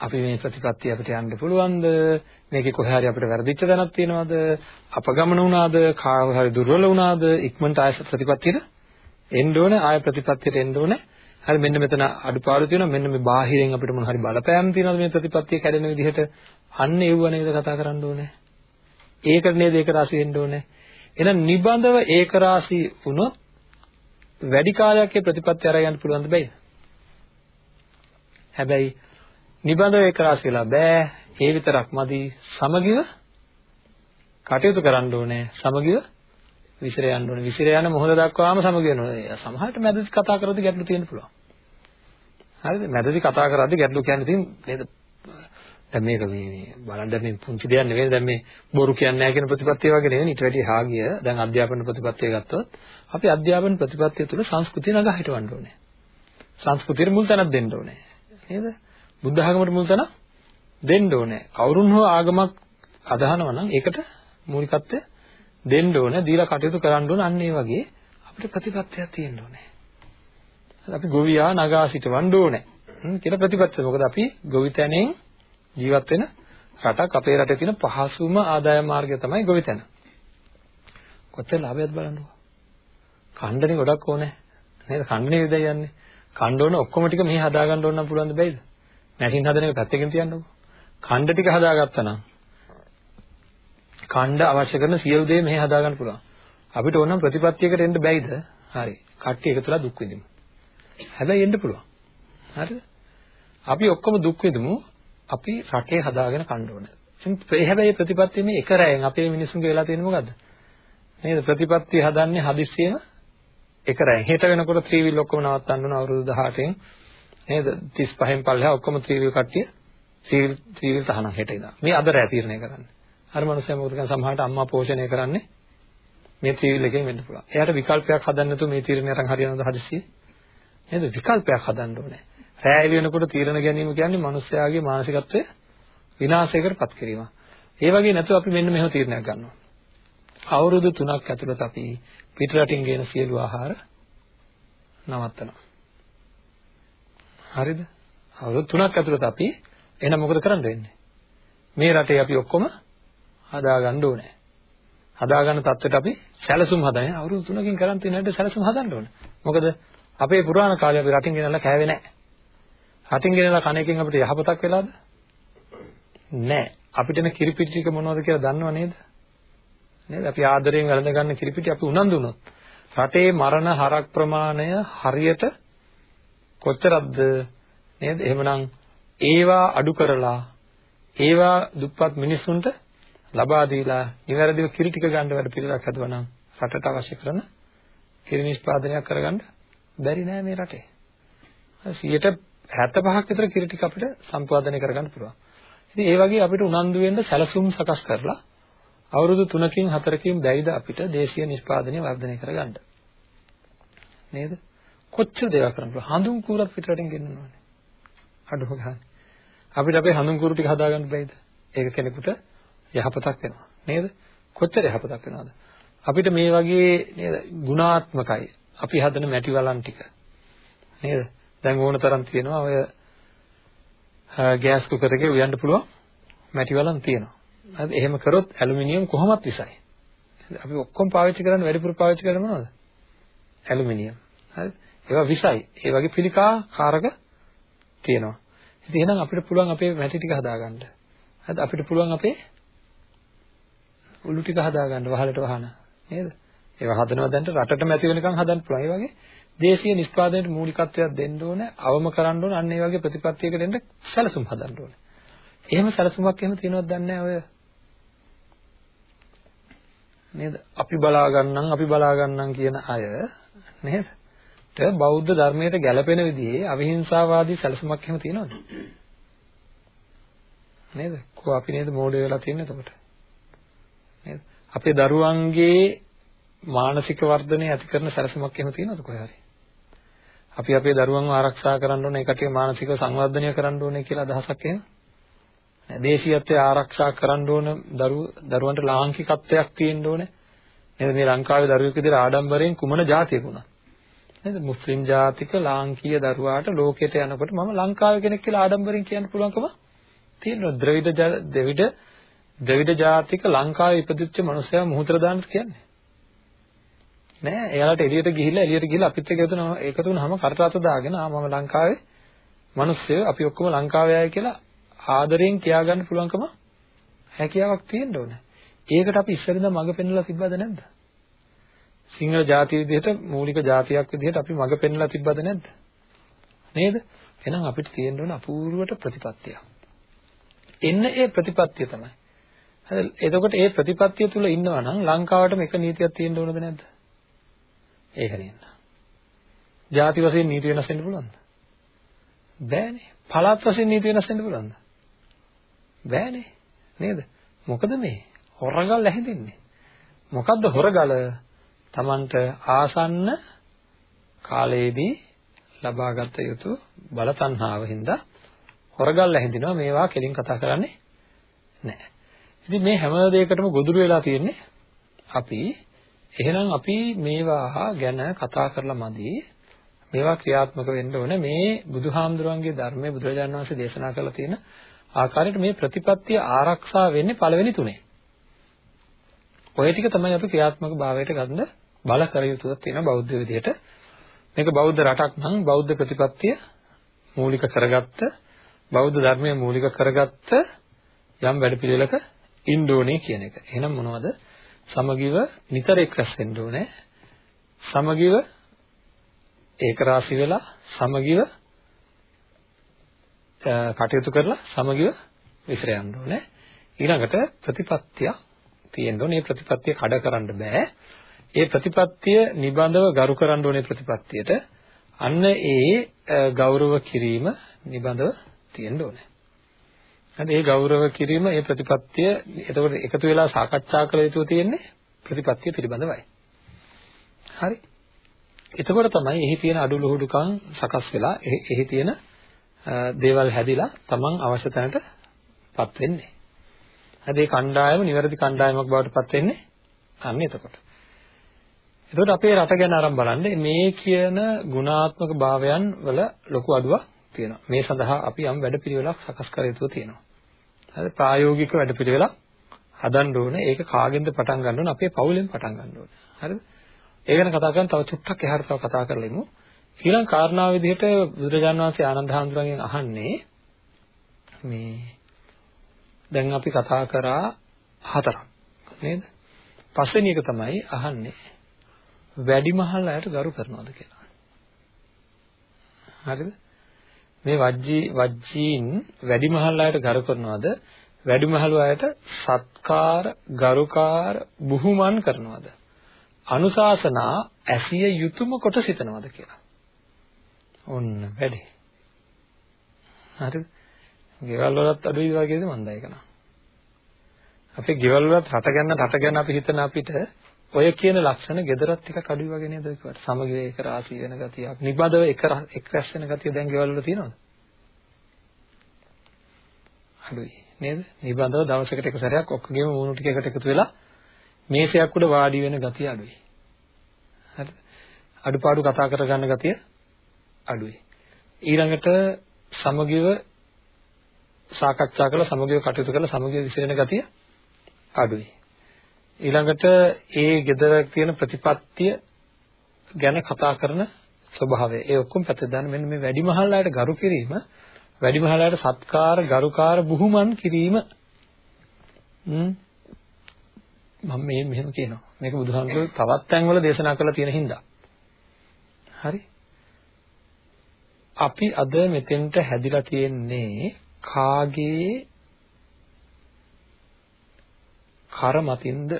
අපි මේ ප්‍රතිපත්තිය අපිට යන්න පුළුවන්ද මේකේ කොහේ හරි අපිට වැරදිච්ච දැනක් තියෙනවද අපගමන වුණාද කාව හරි දුර්වල වුණාද ඉක්මනට ආය ප්‍රතිපත්තියට එන්න ඕනේ ආය ප්‍රතිපත්තියට එන්න ඕනේ හරි මෙන්න මෙතන අඩුපාඩු තියෙනවා. මෙන්න මේ බාහිරින් අපිට මොන හරි බලපෑම් තියෙනවද මේ ප්‍රතිපත්තිය කැඩෙන විදිහට? අන්න ඒව නේද කතා කරන්න ඕනේ. ඒකට නේද ඒක රාශි වෙන්න ඕනේ. එහෙනම් නිබඳව ඒක රාශි වුණොත් වැඩි කාලයක් ඒ ප්‍රතිපත්ති අරගෙන යන්න පුළුවන්ද බැයිද? හැබැයි නිබඳව ඒක රාශි වෙලා බෑ. ඒ විතරක් මදි සමගිව කටයුතු කරන්න ඕනේ. සමගිව විසිර යන්න ඕනේ. විසිර යන මොහොත දක්වාම සමගිය වෙනවා. සමහරට මැදදී කතා කරද්දී ගැටලු තියෙන්න පුළුවන්. හරිද? මැදදී කතා කරද්දී ගැටලු කියන්නේ ඉතින් නේද? දැන් මේක මේ බලන්න මේ පුංචි දෙයක් නෙවෙයි දැන් මේ බොරු කියන්නේ නැහැ කියන ප්‍රතිපත්තිය වගේ නෙවෙයි ඊට වැඩි හාගිය දැන් අධ්‍යාපන ප්‍රතිපත්තිය ගත්තොත් අපි අධ්‍යාපන ප්‍රතිපත්තිය තුළ සංස්කෘතිය නගා හිටවන්න ඕනේ සංස්කෘතියට මුල් තැනක් දෙන්න ඕනේ නේද බුද්ධ ආගමට මුල් තැනක් දෙන්න ඕනේ කවුරුන් හෝ ආගමක් අදහනවා නම් ඒකට මූලිකත්වය දෙන්න ඕනේ දීලා කටයුතු කරන්න ඕනේ අන්න ඒ වගේ අපිට ප්‍රතිපත්තියක් තියෙන්න ඕනේ අපි ගොවියා නගා සිටවන්න ඕනේ කියලා ප්‍රතිපත්තිය මොකද අපි ගොවිතැනෙන් ජීවත් වෙන රටක් අපේ රටේ තියෙන පහසුම ආදායම් මාර්ගය තමයි ගොවිතැන. කොච්චර ලාභයක්ද බලන්නකෝ. කණ්ඩනේ ගොඩක් ඕනේ. නේද? කණ්ඩනේ විදයි යන්නේ. කණ්ඩ ඕන ඔක්කොම ටික මෙහි හදාගන්න ඕන නම් පුළුවන් ද බැයිද? මැෂින් හදන එක පැත්තකින් තියන්නකෝ. කණ්ඩ ටික හදාගත්තා නම් කණ්ඩ අවශ්‍ය කරන සියලු දේ මෙහි හදාගන්න පුළුවන්. අපිට ඕනම් ප්‍රතිපත්තියකට එන්න බැයිද? හරි. කට්ටිය එකතුලා දුක් විඳිමු. හැබැයි එන්න පුළුවන්. හරිද? අපි ඔක්කොම දුක් විඳමු. අපි රටේ හදාගෙන කන්න ඕනේ. ඉතින් හැබැයි ප්‍රතිපත්තිය මේ එක රැයෙන් අපේ මිනිස්සුන්ගේ වෙලා තියෙන්නේ මොකද්ද? නේද? ප්‍රතිපත්තිය හදන්නේ හදිස්සියෙම එක රැයෙන්. හෙට වෙනකොට ත්‍රිවිල් ඔක්කොම නවත්තන්න ඕන අවුරුදු 18න්. නේද? 35න් පල්ලෙහා ඔක්කොම ත්‍රිවිල් කට්ටිය ත්‍රිවිල් ත්‍රිවිල් තහනම් හෙට ඉඳන්. මේ අද රැය තීරණය කරන්නේ. අර මනුස්සයා මොකද කරන්නේ? සමහරට අම්මා පෝෂණය කරන්නේ මේ ත්‍රිවිල් එකෙන් වෙන්න පුළුවන්. එයාට විකල්පයක් හදන්න නැතුව මේ තීරණය අරන් හරියනවද හදිස්සියේ? නේද? විකල්පයක් හදන්න ඕනේ. රැය එළි වෙනකොට තීරණ ගැනීම කියන්නේ මිනිස්යාගේ මානසිකත්වය විනාශයකට පත් කිරීම. ඒ වගේ නැතුව අපි මෙන්න මෙහෙම තීරණයක් ගන්නවා. අවුරුදු 3ක් ඇතුළත අපි පිටරටින් ගෙන සියලු ආහාර නවත්තනවා. හරිද? අවුරුදු 3ක් ඇතුළත අපි එහෙනම් මොකද කරන්න වෙන්නේ? මේ රටේ අපි ඔක්කොම හදාගන්න ඕනේ. හදාගන්න තත්ත්වයට අපි සැලසුම් හදන්නේ අවුරුදු 3කින් කරන් තියෙන හැටි සැලසුම් හදන්න ඕනේ. මොකද අපේ පුරාණ කාලේ අපි රටින් ගෙනල්ලා කෑවේ නැහැ. රටින් ගෙනලා කණ එකෙන් අපිට යහපතක් වෙලාද? නැහැ. අපිට එන කිරිපිටි ටික මොනවද කියලා දන්නව නේද? නේද? අපි ආදරයෙන් වැළඳ ගන්න කිරිපිටි අපි උනන්දු වුණොත් රටේ මරණ හරක් ප්‍රමාණය හරියට කොච්චරක්ද නේද? එහෙමනම් ඒවා අඩු කරලා ඒවා දුප්පත් මිනිසුන්ට ලබා දීලා නිවැරදිව කිරි ටික ගන්න වැඩ පිළිවෙලක් හදුවා නම් රටට අවශ්‍ය කරන කිරි නිෂ්පාදනයක් කරගන්න බැරි නෑ මේ රටේ. 75ක් විතර කිරි ටික අපිට සම්පාදනය කරගන්න පුළුවන්. ඉතින් ඒ වගේ අපිට උනන්දු වෙන්න සැලසුම් සකස් කරලා අවුරුදු 3කින් 4කින් බැයිද අපිට දේශීය නිෂ්පාදනය වර්ධනය කරගන්න. නේද? කොච්චර දේවල් කරන්න පුළුවන්. හඳුන් කූරක් පිටරටින් ගෙන්නනවානේ. අඩුව ගන්න. අපිට අපේ හඳුන් කූරු ටික හදාගන්න බැයිද? ඒක කෙනෙකුට යහපතක් වෙනවා. නේද? කොච්චර යහපතක් වෙනවද? අපිට මේ වගේ නේද ගුණාත්මකයි. අපි හදන මැටි වලන් ටික. නේද? දැන් ඕන තරම් තියෙනවා ඔය ගෑස් කුකර් එකේ උයන්න පුළුවන් මැටි වලන් තියෙනවා. හරිද? එහෙම කරොත් ඇලුමිනියම් කොහොමත් විසයි. අපි ඔක්කොම පාවිච්චි කරන්නේ වැඩිපුර පාවිච්චි කරන්නේ මොනවද? ඇලුමිනියම්. හරිද? ඒවා විසයි. ඒ වගේ පිළිකා කාරක තියෙනවා. ඉතින් එහෙනම් අපිට පුළුවන් අපේ මැටි ටික හදාගන්න. හරිද? අපිට පුළුවන් අපේ උළු ටික හදාගන්න වහලට වහන. නේද? ඒවා හදනවා දැන්ට රටටම ඇති වෙනකන් හදන්න පුළුවන්. ඒ වගේ දේශීය නිෂ්පාදනයට මූලිකත්වයක් දෙන්න ඕනේ, අවම කරන්න ඕනේ, අන්න ඒ වගේ ප්‍රතිපත්තියකට එන්න සැලසුම් හදන්න ඕනේ. එහෙම සැලසුමක් එහෙම තියෙනවද දන්නේ ඔය නේද? අපි බලා ගන්නම්, අපි බලා ගන්නම් කියන අය නේද? බෞද්ධ ධර්මයට ගැළපෙන විදිහේ අවිහිංසාවාදී සැලසුමක් එහෙම තියෙනවද? නේද? කො අපි නේද මෝඩය වෙලා තියන්නේ එතකොට? නේද? අපේ දරුවන්ගේ මානසික වර්ධනය ඇති කරන සැලසුමක් එහෙම තියෙනවද කොහේ හරි? අපි අපේ දරුවන්ව ආරක්ෂා කරන්න ඕනේ, ඒකට මානසික සංවර්ධනය කරන්න ඕනේ කියලා අදහසක් එහෙම? දේශීයත්වය ආරක්ෂා කරන්න ඕන දරුවන්ට ලාංකිකත්වයක් තියෙන්න ඕනේ. නේද මේ ලංකාවේ දරුවෙක් විදිහට ආඩම්බරයෙන් කුමන જાතියක වුණත්. නේද මුස්ලිම් ජාතික ලාංකීය දරුවාට ලෝකෙට යනකොට මම ලංකාවේ කෙනෙක් කියලා ආඩම්බරෙන් කියන්න පුළුවන්කම තියෙනවා. ද්‍රවිඩ ද්‍රවිඩ ද්‍රවිඩ ජාතික ලංකාවේ ඉපදිච්ච මනුස්සයා මුහුතර දාන්න කියන්නේ. නෑ එයාලට එළියට ගිහිල්ලා එළියට ගිහිල්ලා අපිත් එක්ක එකතු වෙනවා එකතු වුණාම කරට අත දාගෙන ආ මම ලංකාවේ මිනිස්සු අපි ඔක්කොම ලංකාවේ අය කියලා ආදරෙන් කියාගන්න පුළුවන්කම හැකියාවක් තියෙන්න ඕනේ. ඒකට අපි ඉස්සරින්ද මඟ පෙන්වලා තිබ්බද නැද්ද? සිංහල ජාතිය විදිහට මූලික ජාතියක් විදිහට අපි මඟ පෙන්වලා තිබ්බද නැද්ද? නේද? එහෙනම් අපිට තියෙන්න ඕන අපූර්වට ප්‍රතිපත්තියක්. එන්න ඒ ප්‍රතිපත්තිය තමයි. හරි එතකොට ඒ ප්‍රතිපත්තිය තුල ඉන්නවා නම් ලංකාවටම එක නීතියක් තියෙන්න ඕනද නැද්ද? ඒක නේද? ಜಾති වශයෙන් නීති වෙනස් වෙන්න පුළුවන්ද? බෑනේ. පළාත් වශයෙන් නීති වෙනස් වෙන්න පුළුවන්ද? බෑනේ. නේද? මොකද මේ හොරගල් ඇහිඳින්නේ? මොකද්ද හොරගල? Tamanට ආසන්න කාලයේදී ලබාගත යුතු බල තණ්හාව හින්දා හොරගල් ඇහිඳිනවා මේවා කෙලින් කතා කරන්නේ නැහැ. ඉතින් මේ හැම දෙයකටම ගොදුරු වෙලා තියෙන්නේ අපි එහෙනම් අපි මේවා ගැන කතා කරලා මදි මේවා ක්‍රියාත්මක වෙන්න ඕනේ මේ බුදුහාමුදුරන්ගේ ධර්මයේ බුදුරජාණන් වහන්සේ දේශනා කරලා තියෙන ආකාරයට මේ ප්‍රතිපත්තිය ආරක්ෂා වෙන්නේ පළවෙනි තුනේ. ඔය ටික තමයි අපි ක්‍රියාත්මක භාවයට ගන්න බල කර යුතුව තියෙන බෞද්ධ විදියට. මේක බෞද්ධ රටක් නම් බෞද්ධ ප්‍රතිපත්තිය මූලික කරගත්ත බෞද්ධ ධර්මයේ මූලික කරගත්ත යම් වැඩපිළිවෙලක ඉන්න ඕනේ කියන එක. එහෙනම් මොනවද? සමගිව නිතර එක්රැස් වෙන්න ඕනේ. සමගිව ඒක රාශි වෙලා සමගිව කටයුතු කරලා සමගිව විතර යන්න ඕනේ. ඊළඟට ප්‍රතිපත්තිය තියෙන්න ඕනේ. මේ ප්‍රතිපත්තිය කඩ කරන්න බෑ. ඒ ප්‍රතිපත්තිය නිබඳව ගරු කරන්න ඕනේ ප්‍රතිපත්තියට. අන්න ඒ ගෞරව කිරීම නිබඳව තියෙන්න ඕනේ. හරි ඒ ගෞරව කිරීම ඒ ප්‍රතිපත්තිය එතකොට එකතු වෙලා සාකච්ඡා කළ යුතු තියෙන්නේ ප්‍රතිපත්තිය පිළිබඳවයි. හරි. එතකොට තමයි එහි තියෙන අඩුලුහුඩුකම් සකස් වෙලා එහි තියෙන දේවල් හැදිලා තමන් අවශ්‍ය තැනටපත් වෙන්නේ. හරි ඒ කණ්ඩායම නිවැරදි කණ්ඩායමක් බවට පත් වෙන්නේ අන්න එතකොට. එතකොට අපේ රට ගැන අරන් බලන්න මේ කියන ගුණාත්මක භාවයන් වල ලොකු අඩුවක් තියෙනවා. මේ සඳහා අපි යම් වැඩපිළිවෙලක් සකස් කර යුතු තියෙනවා. හරි ප්‍රායෝගික වැඩපිළිවෙලක් හදන්න ඕනේ. ඒක කාගෙන්ද පටන් ගන්න ඕනේ? අපේ පවුලෙන් පටන් ගන්න ඕනේ. හරිද? ඒ ගැන කතා කරන් තව චුට්ටක් එහාට තව කතා කරලා ඉමු. ඊළඟ කාරණාව විදිහට බුදුරජාණන් වහන්සේ ආනන්ද හාමුදුරන්ගෙන් අහන්නේ මේ දැන් අපි කතා කරා හතරක් නේද? පස්වෙනි එක තමයි අහන්නේ වැඩිමහල් අයට ගරු කරනවද කියලා. හරිද? මේ වජ්ජී වජ්ජීන් වැඩිමහල් අයට ගරු කරනවද? වැඩිමහල් අයට සත්කාර, ගරුකාර, බුහුමන් කරනවද? අනුශාසනා ඇසිය යුතුයම කොට සිතනවද කියලා. ඔන්න වැඩි. හරිද? ගෙවල් වලත් අඩුයි වගේද මන්ද ඒක නා. අපේ ගෙවල් වලත් රට ගැන රට ගැන අපි හිතන අපිට ඔය කියන ලක්ෂණ gedarat ටිකක් අඩුයි වගේ නේද ඒකට. සමගිය එක රාශී වෙන ගතියක්. නිබඳව එක එක් රැස් වෙන ගතිය දැන් ගෙවල් වල තියෙනවද? අඩුයි නේද? නිබඳව දවසකට එක සැරයක් ඔක්කොගේම මූණු ටික එකට එකතු වෙලා මේසයක් උඩ වාඩි වෙන ගතිය අඩුයි. හරිද? අඩුපාඩු කතා කරගන්න ගතිය අඩුයි. ඊළඟට සමගිව සාකච්ඡා කරලා සමගිව කටයුතු කරලා සමගිව විසිරෙන ගතිය අඩුයි. ඊළඟට ඒ gedara තියෙන ප්‍රතිපත්තිය ගැන කතා කරන ස්වභාවය. ඒ ඔක්කොම පැත්තට දාන්න මෙන්න මේ වැඩිමහල්ලාට ගරු කිරීම, වැඩිමහල්ලාට සත්කාර, ගරුකාර බුහුමන් කිරීම. හ්ම් මම මේ මෙහෙම කියනවා. මේක බුදුහාමුදුරුවෝ තවත් තැන්වල දේශනා කරලා තියෙන හින්දා. හරි? අපි අද මෙතෙන්ට හැදිලා තියෙන්නේ කාගේ කර මතින්ද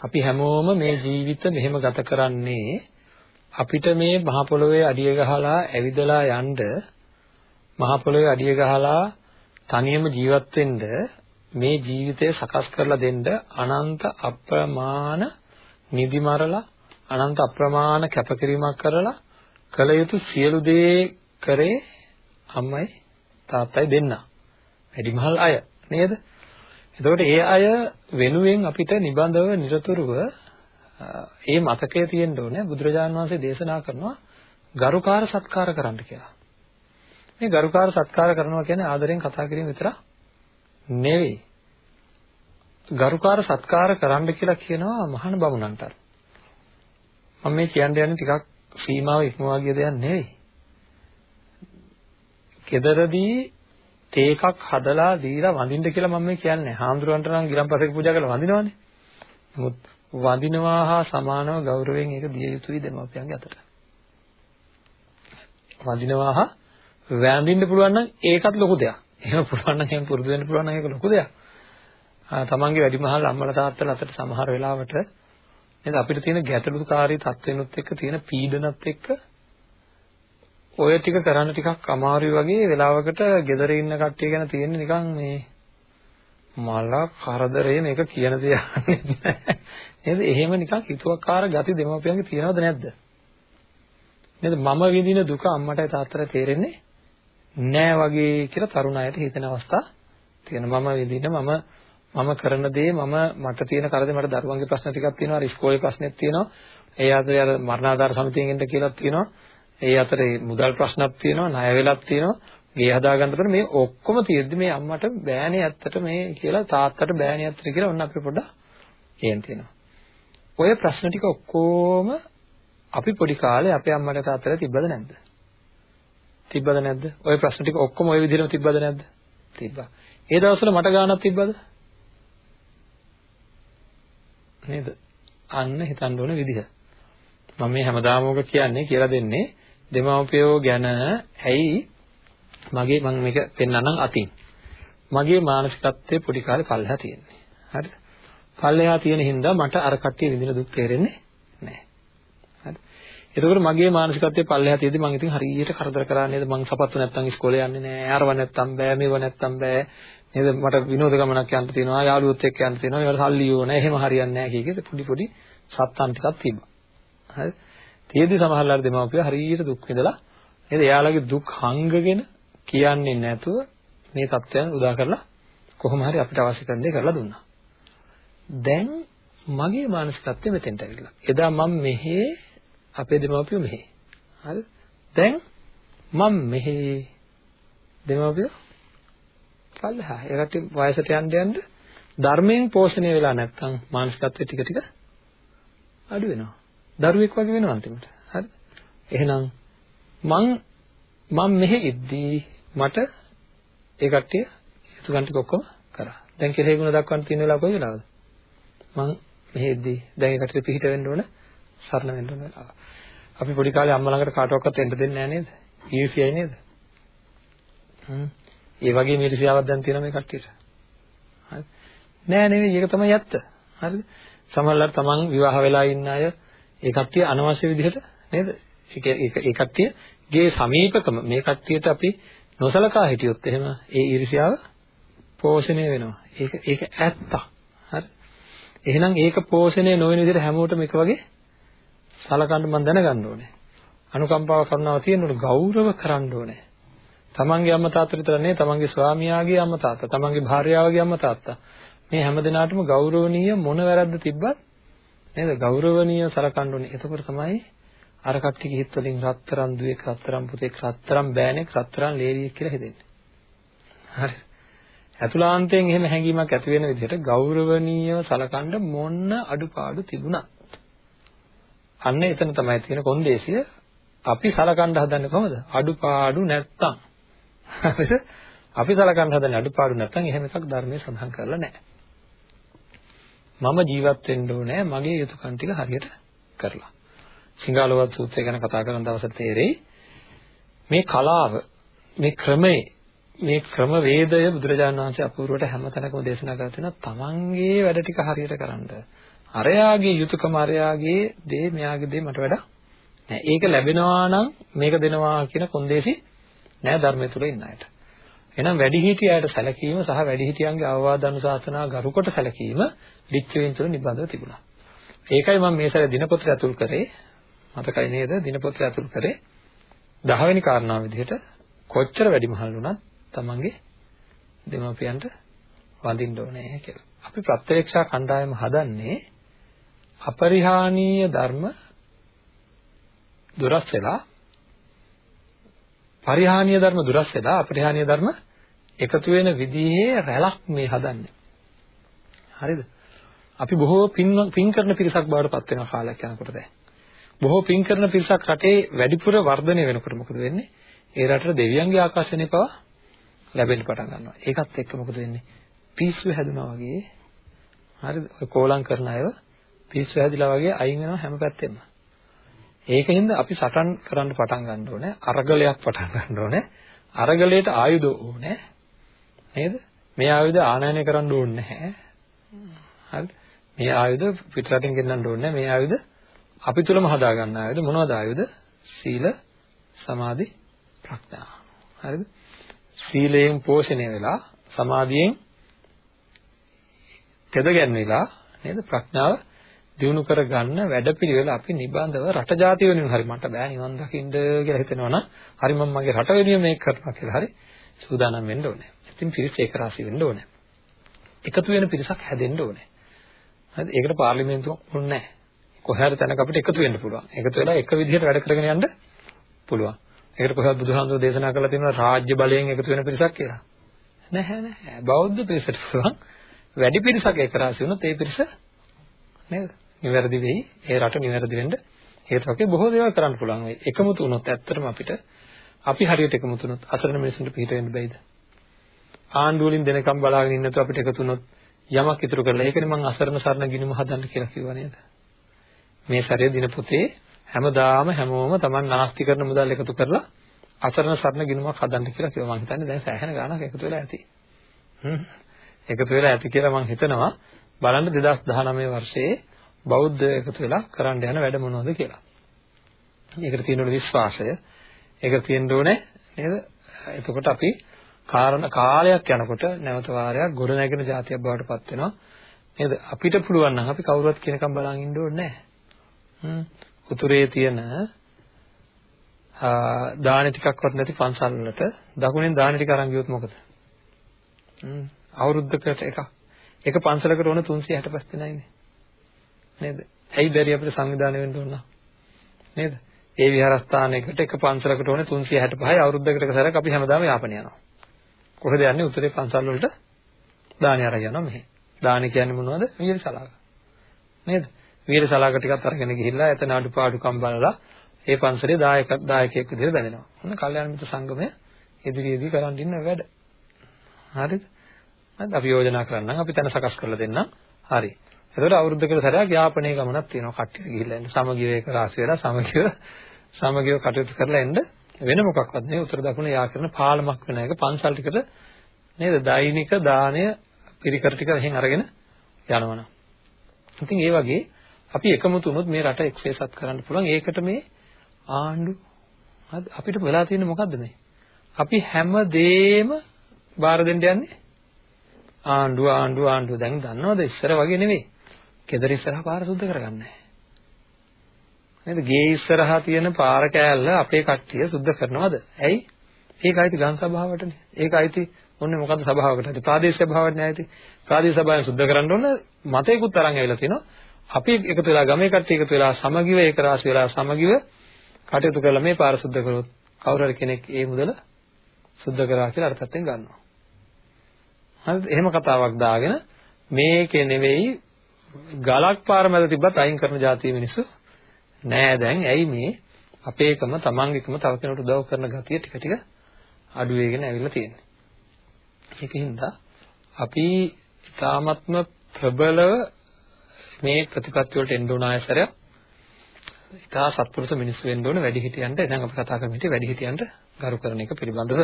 අපි හැමෝම මේ ජීවිත මෙහෙම ගත කරන්නේ අපිට මේ මහ පොළොවේ අඩිය ගහලා ඇවිදලා යන්න මහ පොළොවේ අඩිය ගහලා තනියම ජීවත් වෙන්න මේ ජීවිතය සකස් කරලා දෙන්න අනන්ත අප්‍රමාණ නිදි මරලා අනන්ත අප්‍රමාණ කැපකිරීමක් කරලා කළ යුතු සියලු දේ කරේ අම්මයි තාත්තයි දෙන්න. වැඩිමහල් අය නේද? එතකොට ඒ අය වෙනුවෙන් අපිට නිබඳව নিরතුරුව ඒ මතකය තියෙන්න ඕනේ බුදුරජාණන් වහන්සේ දේශනා කරනවා ගරුකාර සත්කාර කරන්න කියලා. මේ ගරුකාර සත්කාර කරනවා කියන්නේ ආදරෙන් කතා කිරීම විතරක් නෙවෙයි. ගරුකාර සත්කාර කරන්න කියලා කියනවා මහාන බමුණන්ට. මම මේ කියන්න යන්නේ ටිකක් සීමාව ඉක්මවා ගිය දෙයක් නෙවෙයි. kederදී තේ එකක් හදලා දීලා වඳින්න කියලා මම මේ කියන්නේ. හාමුදුරුවන්ට නම් ගිලම්පසෙක පූජා කරලා වඳිනවනේ. නමුත් වඳිනවා හා සමානව ගෞරවයෙන් ඒක දිය යුතුයි දෙමාපියන්ගේ අතට. වඳිනවා හා වැඳින්න පුළුවන් නම් ඒකත් ලොකු දෙයක්. එහෙම පුළුවන් නම් එහෙම පුරුදු වෙන්න පුළුවන් නම් ඒක ලොකු දෙයක්. ආ තමන්ගේ වැඩිමහල් අම්මලා තාත්තලා අතට සමහර වෙලාවට නේද අපිට තියෙන ගැටලුකාරී තත්වෙනුත් එක්ක තියෙන පීඩනත් එක්ක ඔය ටික කරන්න ටිකක් අමාරුයි වගේ වෙලාවකට ගෙදර ඉන්න කට්ටිය ගැන තියෙන්නේ නිකන් මේ මල කරදරේ මේක කියන දේ නේද? එහෙම නිකන් හිතුවක්කාර ගති දෙමාපියන්ගේ තියනවද නැද්ද? නේද? මම විඳින දුක අම්මටයි තාත්තට තේරෙන්නේ නෑ වගේ කියලා තරුණ අයට හිතෙන අවස්ථා තියෙනවා. මම විඳින මම මම කරන දේ මම මට තියෙන කරදේ මට දරුවන්ගේ ප්‍රශ්න ටිකක් තියෙනවා අර ඉස්කෝලේ ප්‍රශ්නෙත් තියෙනවා. ඒ අතරේ අර මරණාධාර සමිතියෙන් එන්න කියලා තියෙනවා. ඒ අතරේ මුදල් ප්‍රශ්නක් තියෙනවා ණය වෙලක් තියෙනවා. ගේ හදාගන්න තර මේ ඔක්කොම තියෙද්දි මේ අම්මට බෑනේ ඇත්තට මේ කියලා තාත්තට බෑනේ ඇත්තට කියලා ඔන්න අපිට පොඩ්ඩක් කියන්න තියෙනවා. ඔය ප්‍රශ්න ටික ඔක්කොම අපි පොඩි කාලේ අපේ අම්මට තාත්තට තිබ්බද නැද්ද? තිබ්බද නැද්ද? ඔය ප්‍රශ්න ටික ඔක්කොම ওই විදිහටම තිබ්බද නැද්ද? තිබ්බා. ඒ දවස්වල මට ගානක් තිබ්බද? නේද? අන්න හිතන්න ඕන විදිහ. මම මේ හැමදාම ඕක කියන්නේ කියලා දෙන්නේ දෙමව්පියෝ ගැන ඇයි මගේ මම මේක පෙන්නන්නම් අතින්. මගේ මානසිකත්වයේ පොඩි කාලේ පල්ලෙහා තියෙන්නේ. හරිද? පල්ලෙහා තියෙන හින්දා මට අර කට්ටිය විඳින දුක් තේරෙන්නේ නැහැ. හරිද? එතකොට මගේ මානසිකත්වයේ පල්ලෙහා තියෙද්දි මම ඉතින් හරියට කරදර කරා නේද? මං සපත්තු නැත්තම් ඉස්කෝලේ යන්නේ නැහැ. අරව නැත්තම් බෑ, මේව නැත්තම් බෑ. නේද? මට විනෝද ගමනක් යන්න තියෙනවා, යාළුවොත් එක්ක යන්න තියෙනවා. ඒවට සල්ලි ඕනේ. එහෙම හරියන්නේ නැහැ කිය කී පොඩි පොඩි සත්තම් ටිකක් තිබ්බා. හරි? තියෙද්දි සමහරවල් දෙමව්පිය හරියට දුක් විඳලා නේද? එයාලගේ දුක් හංගගෙන කියන්නේ නැතුව මේ தත්ත්වයන් උදා කරලා කොහොම හරි අපිට අවශ්‍ය කරන දේ කරලා දුන්නා. දැන් මගේ මානසිකත්වය මෙතෙන්ට ඇවිල්ලා. එදා මම මෙහි අපේ දෙමව්පියෝ මෙහි. හරි? දැන් මම මෙහි දෙමව්පියෝ පල්ලෙහා. ඒකට වයසට යන්න යන්න ධර්මයෙන් පෝෂණය වෙලා නැත්නම් මානසිකත්වය ටික ටික අඩු වෙනවා. දරුවෙක් වගේ වෙනවා අන්තිමට. හරිද? එහෙනම් මං මම මෙහෙ ඉද්දී මට ඒ කට්ටිය යුතු ගන්න ටික ඔක්කොම කරා. දැන් කෙලෙහි ගුණ දක්වන්න තියෙන වෙලාව කොයි වෙලාවද? මං මෙහෙද්දී දැන් ඒකට පිහිට වෙන්න ඕන සරණ වෙන්න ඕන වෙලාව. අපි පොඩි කාලේ අම්මා ළඟට කාටවත් එන්න දෙන්නේ නැහැ නේද? ඊර්ෂ්‍යයි නේද? හ්ම්. ඒ වගේ ඊර්ෂ්‍යාවක් දැන් තියෙන මේ කට්ටියට. හරි. නෑ නෙවෙයි ඒක තමයි ඇත්ත. හරිද? සමහරවල් තමන් විවාහ වෙලා ඉන්න අය ඒ කට්ටිය අනවශ්‍ය විදිහට නේද? ඒක ඒ කට්ටියගේ සමීපකම මේ කට්ටියට අපි නොසලකා හිටියොත් එහෙම ඒ ඊර්ෂ්‍යාව පෝෂණය වෙනවා. ඒක ඒක ඇත්ත. හරි. එහෙනම් ඒක පෝෂණය නොවන විදිහට හැමෝටම එක වගේ සලකන්න මම දැනගන්න ඕනේ. අනුකම්පාව කරුණාව තියෙන්න ඕනේ. ගෞරව කරන්න ඕනේ. තමන්ගේ අම්මා තාත්තා විතර නෙවෙයි තමන්ගේ ස්වාමියාගේ අම්මා තාත්තා, තමන්ගේ භාර්යාවගේ අම්මා තාත්තා. මේ හැම දිනාටම ගෞරවනීය මොන වැරද්ද තිබ්බත් නේද? ගෞරවනීය සලකන්න ඕනේ. එතකොට තමයි අර කට්ටියගේ හිත වලින් රත්තරන් දුවේ රත්තරන් පුතේ රත්තරන් බෑනේ රත්තරන් ලේලියෙක් කියලා හිතෙන්නේ. හරි. අතුලාන්තයෙන් එහෙම හැඟීමක් ඇති වෙන විදිහට ගෞරවනීයව සලකන්න මොන්න අඩුපාඩු තිබුණත් අන්න එතන තමයි තියෙන කොන්දේසිය අපි සලකන්න හදන්නේ කොහොමද අඩුපාඩු නැත්තම් හරිද අපි සලකන්න හදන්නේ අඩුපාඩු නැත්තම් එහෙම එකක් ධර්මයේ සඳහන් කරලා නැහැ මම ජීවත් වෙන්න ඕනේ මගේ යුතුයකම් ටික හරියට කරලා සිංහලවත් සූත්‍රය ගැන කතා කරන දවසට තේරෙයි මේ කලාව මේ ක්‍රමේ මේ ක්‍රම වේදය බුදුරජාණන් වහන්සේ අපූර්වට හැමතැනකම දේශනා කරලා තියෙනවා තමන්ගේ වැඩ ටික හරියට කරන්න. අරයාගේ යුතුයකම අරයාගේ දේ මෙයාගේ දේ මට වඩා නෑ. ඒක ලැබෙනවා නම් මේක දෙනවා කියන කොන්දේසි නෑ ධර්මය තුල ඉන්න අයට. එහෙනම් වැඩිහිටියයට සැලකීම සහ වැඩිහිටියන්ගේ අවවාද අනුශාසනා ගරුකොට සැලකීම ලිච්ඡවීන් තුල නිබඳව තිබුණා. ඒකයි මම මේ සැරේ දිනපොතේ අතුල් කරේ මතකයි නේද දිනපොතේ අතුල් කරේ 10 වෙනි කාරණාව විදිහට කොච්චර වැඩිමහල් වුණත් තමන්ගේ දෙමාපියන්ට වඳින්න ඕනේ කියලා. අපි ප්‍රත්‍යක්ෂා කණ්ඩායම හදන්නේ අපරිහානීය ධර්ම දුරස් වෙලා පරිහානීය ධර්ම දුරස් වෙලා අපරිහානීය ධර්ම එකතු වෙන විදිහේ රැළක් මේ හදන්නේ. හරිද? අපි බොහෝ පින් පින් කරන පිරිසක් බවට පත් වෙන කාලයක් යනකොට දැන්. බොහෝ පින් කරන පිරිසක් රටේ වැඩිපුර වර්ධනය වෙනකොට මොකද වෙන්නේ? ඒ රටට දෙවියන්ගේ ආකර්ෂණය පවා ලැබෙන්න පටන් ගන්නවා. ඒකත් එක්ක මොකද වෙන්නේ? පිස්සු හැදුනා වගේ හරිද? ඔය කෝලම් කරන අයව පිස්සු හැදිලා වගේ අයින් වෙනවා හැම පැත්තෙම. ඒකින්ද අපි සටන් කරන්න පටන් ගන්න ඕනේ. අරගලයක් පටන් ගන්න ඕනේ. අරගලයට ආයුධ ඕනේ. නේද? මේ ආයුධ ආනයනය කරන්න ඕනේ නැහැ. හරිද? මේ ආයුධ පිටරටින් ගෙන්නන්න ඕනේ මේ ආයුධ අපි තුලම හදා ගන්න ආයුධ මොනවද ආයුධ? සීල, සමාධි, ප්‍රඥා. හරිද? සීලයෙන් පෝෂණය වෙලා සමාධියෙන් තෙද ගැන්විලා නේද ප්‍රඥාව දිනු කර ගන්න වැඩපිළිවෙල අපි නිබඳව රට ජාති වෙනුවෙන් හරි මට බෑ නිවන් දකින්න කියලා හිතනවනම් හරි මම මගේ රට වෙනුවෙන් මේක කරනවා කියලා හරි සූදානම් වෙන්න ඕනේ. ඉතින් පිරිස ඒක රාශි වෙන්න ඕනේ. එකතු වෙන පිරිසක් හැදෙන්න ඕනේ. හරිද? ඒකට පාර්ලිමේන්තුවක් ඕනේ නැහැ. කොහේ හරි තැනක අපිට එකතු වෙන්න පුළුවන්. එකතු වෙලා එක විදිහට වැඩ කරගෙන යන්න පුළුවන්. ඒකට කොහොමද බුදුහාමුදුරෝ දේශනා කරලා තියෙනවා රාජ්‍ය බලයෙන් එකතු වෙන පිරිසක් කියලා. නැහැ නැහැ. බෞද්ධ පිරිසට පුළුවන් වැඩි පිරිසක් එක රාශි වුණොත් ඒ පිරිස නේද? නිවැරදි වෙයි. ඒ රට නිවැරදි වෙන්න හේතුවක් බොහෝ දේවල් කරන්න පුළුවන් වෙයි. එකමුතු වුණොත් ඇත්තටම අපිට අපි හරියට එකමුතු වුණොත් අසරණ මිනිසුන්ට පිට වෙන්න බැයිද? ආණ්ඩුව වලින් දෙනකම් බලාගෙන ඉන්නතු අපිට එකතු වුණොත් යමක් ඉතුරු කරලා ඒකනේ මම අසරණ සරණ ගිනුම හදන්න කියලා කිව්වා නේද? මේ සැරේ දිනපොතේ හැමදාම හැමෝම Taman නාස්ති කරන මුදල් එකතු කරලා අසරණ සරණ ගිණුමක් හදන්න කියලා කිව්වා. මම හිතන්නේ දැන් සෑහෙන ගාණක් එකතු වෙලා ඇති. හ්ම්. එකතු වෙලා ඇති කියලා මම හිතනවා. බලන්න 2019 වර්ෂයේ බෞද්ධ එකතු වෙලා කරන්න යන වැඩ මොනවද කියලා. ඒකට තියෙන ඕනේ විශ්වාසය. ඒකට තියෙන්න ඕනේ නේද? එතකොට අපි කාරණ කාලයක් යනකොට නැවත වාරයක් ගොඩ නැගෙන જાතියක් බවට පත් වෙනවා. නේද? අපිට පුළුවන් නම් අපි කවුරුවත් කියනකම් බලන් ඉන්න ඕනේ නැහැ. හ්ම්. උතුරේ තියෙන දාන ටිකක්වත් නැති පන්සල් වලට දකුණෙන් දාන ටික අරන් ගියොත් මොකද? හ්ම් අවුරුද්දකට එකක්. එක පන්සලකට ඕන 365 දෙනයිනේ. නේද? ඇයි බැරි අපිට සංවිධානය වෙන්න ඕන නේද? ඒ විහාරස්ථානයකට එක පන්සලකට ඕනේ 365යි අවුරුද්දකට එක සැරයක් අපි හැමදාම යාපන යනවා. කොහෙද යන්නේ? උතුරේ පන්සල් වලට දානය අරගෙන යනවා මෙහෙ. දාන කියන්නේ මොනවද? විහිළසලාක. නේද? විහෙරසලාක ටිකක් අරගෙන ගිහිල්ලා එතන අඩුපාඩුකම් බලලා ඒ පන්සලේ දායක දායකයෙක් විදිහට බැඳෙනවා. ඔන්න කල්යාණ මිත්‍ර සංගමය ඉදිරියේදී කරන් ඉන්න වැඩ. හරිද? හරිද? අපි යෝජනා කරන්නම් අපි තැන සකස් කරලා දෙන්නම්. හරි. එතකොට අවුරුද්දකට සැරයක් යාපනයේ ගමනක් තියෙනවා කට්ටිය ගිහිල්ලා එන්න. සමගිව ඒක රාශි වෙලා සමගිව සමගිව කටයුතු කරලා එන්න වෙන මොකක්වත් නෙවෙයි උත්තර දකුණ යා කරන පාලමක් වෙන එක පන්සල් ටිකට නේද? දෛනික දාණය පිරිකර ටික එහෙන් අරගෙන යනවනම්. ඉතින් ඒ වගේ අපි එකමුතු වුණොත් මේ රට එක්සේසත් කරන්න පුළුවන්. ඒකට මේ ආණ්ඩු අපිට වෙලා තියෙන්නේ මොකද්ද මේ? අපි හැම දෙෙම බාර දෙන්න යන්නේ ආණ්ඩුව ආණ්ඩුව ආණ්ඩුව දැන් දන්නවද ඉස්සර වගේ නෙවෙයි. කෙදර ඉස්සරහා පාර සුද්ධ කරගන්නේ නේද? ගේ ඉස්සරහා තියෙන පාර කෑල්ල අපේ කට්ටිය සුද්ධ කරනවද? ඇයි? ඒක අයිති ගම් සභාවටනේ. ඒක අයිති ඔන්නේ මොකද්ද සභාවකට? ප්‍රාදේශීය සභාවට නෑයිති. ප්‍රාදේශීය සභාවෙන් සුද්ධ කරන්න ඕන මතයකුත් අරන් ඇවිල්ලා තිනවා. අපි එකතු වෙලා ගමේ කට්ටිය එකතු වෙලා සමගිව ඒක රාශි වෙලා සමගිව කටයුතු කරලා මේ පාර සුද්ධ කරොත් කවුරු හරි කෙනෙක් ඒ මුදල සුද්ධ කරා කියලා අර පැත්තෙන් ගන්නවා. හරිද? එහෙම කතාවක් දාගෙන මේකේ නෙවෙයි ගලක් පාර මැද තිබ්බත් අයින් කරන જાතිය මිනිස්සු නෑ දැන්. ඇයි මේ? අපේකම තමන්ගේකම තව කෙනෙකුට උදව් කරන ගතිය ටික ටික අඩු වෙගෙන ඇවිල්ලා තියෙන්නේ. ඒකින්ද අපි තාමත්ම ප්‍රබලව මේ ප්‍රතිපත්ති වලට එන්න ඕන ආයසරයක්. ඉතා සත්පුරුෂ මිනිස්සු වෙන්න ඕන වැඩිහිටියන්ට. දැන් අපි කතා කරමු හිටිය වැඩිහිටියන්ට ගරු කරන එක පිළිබඳව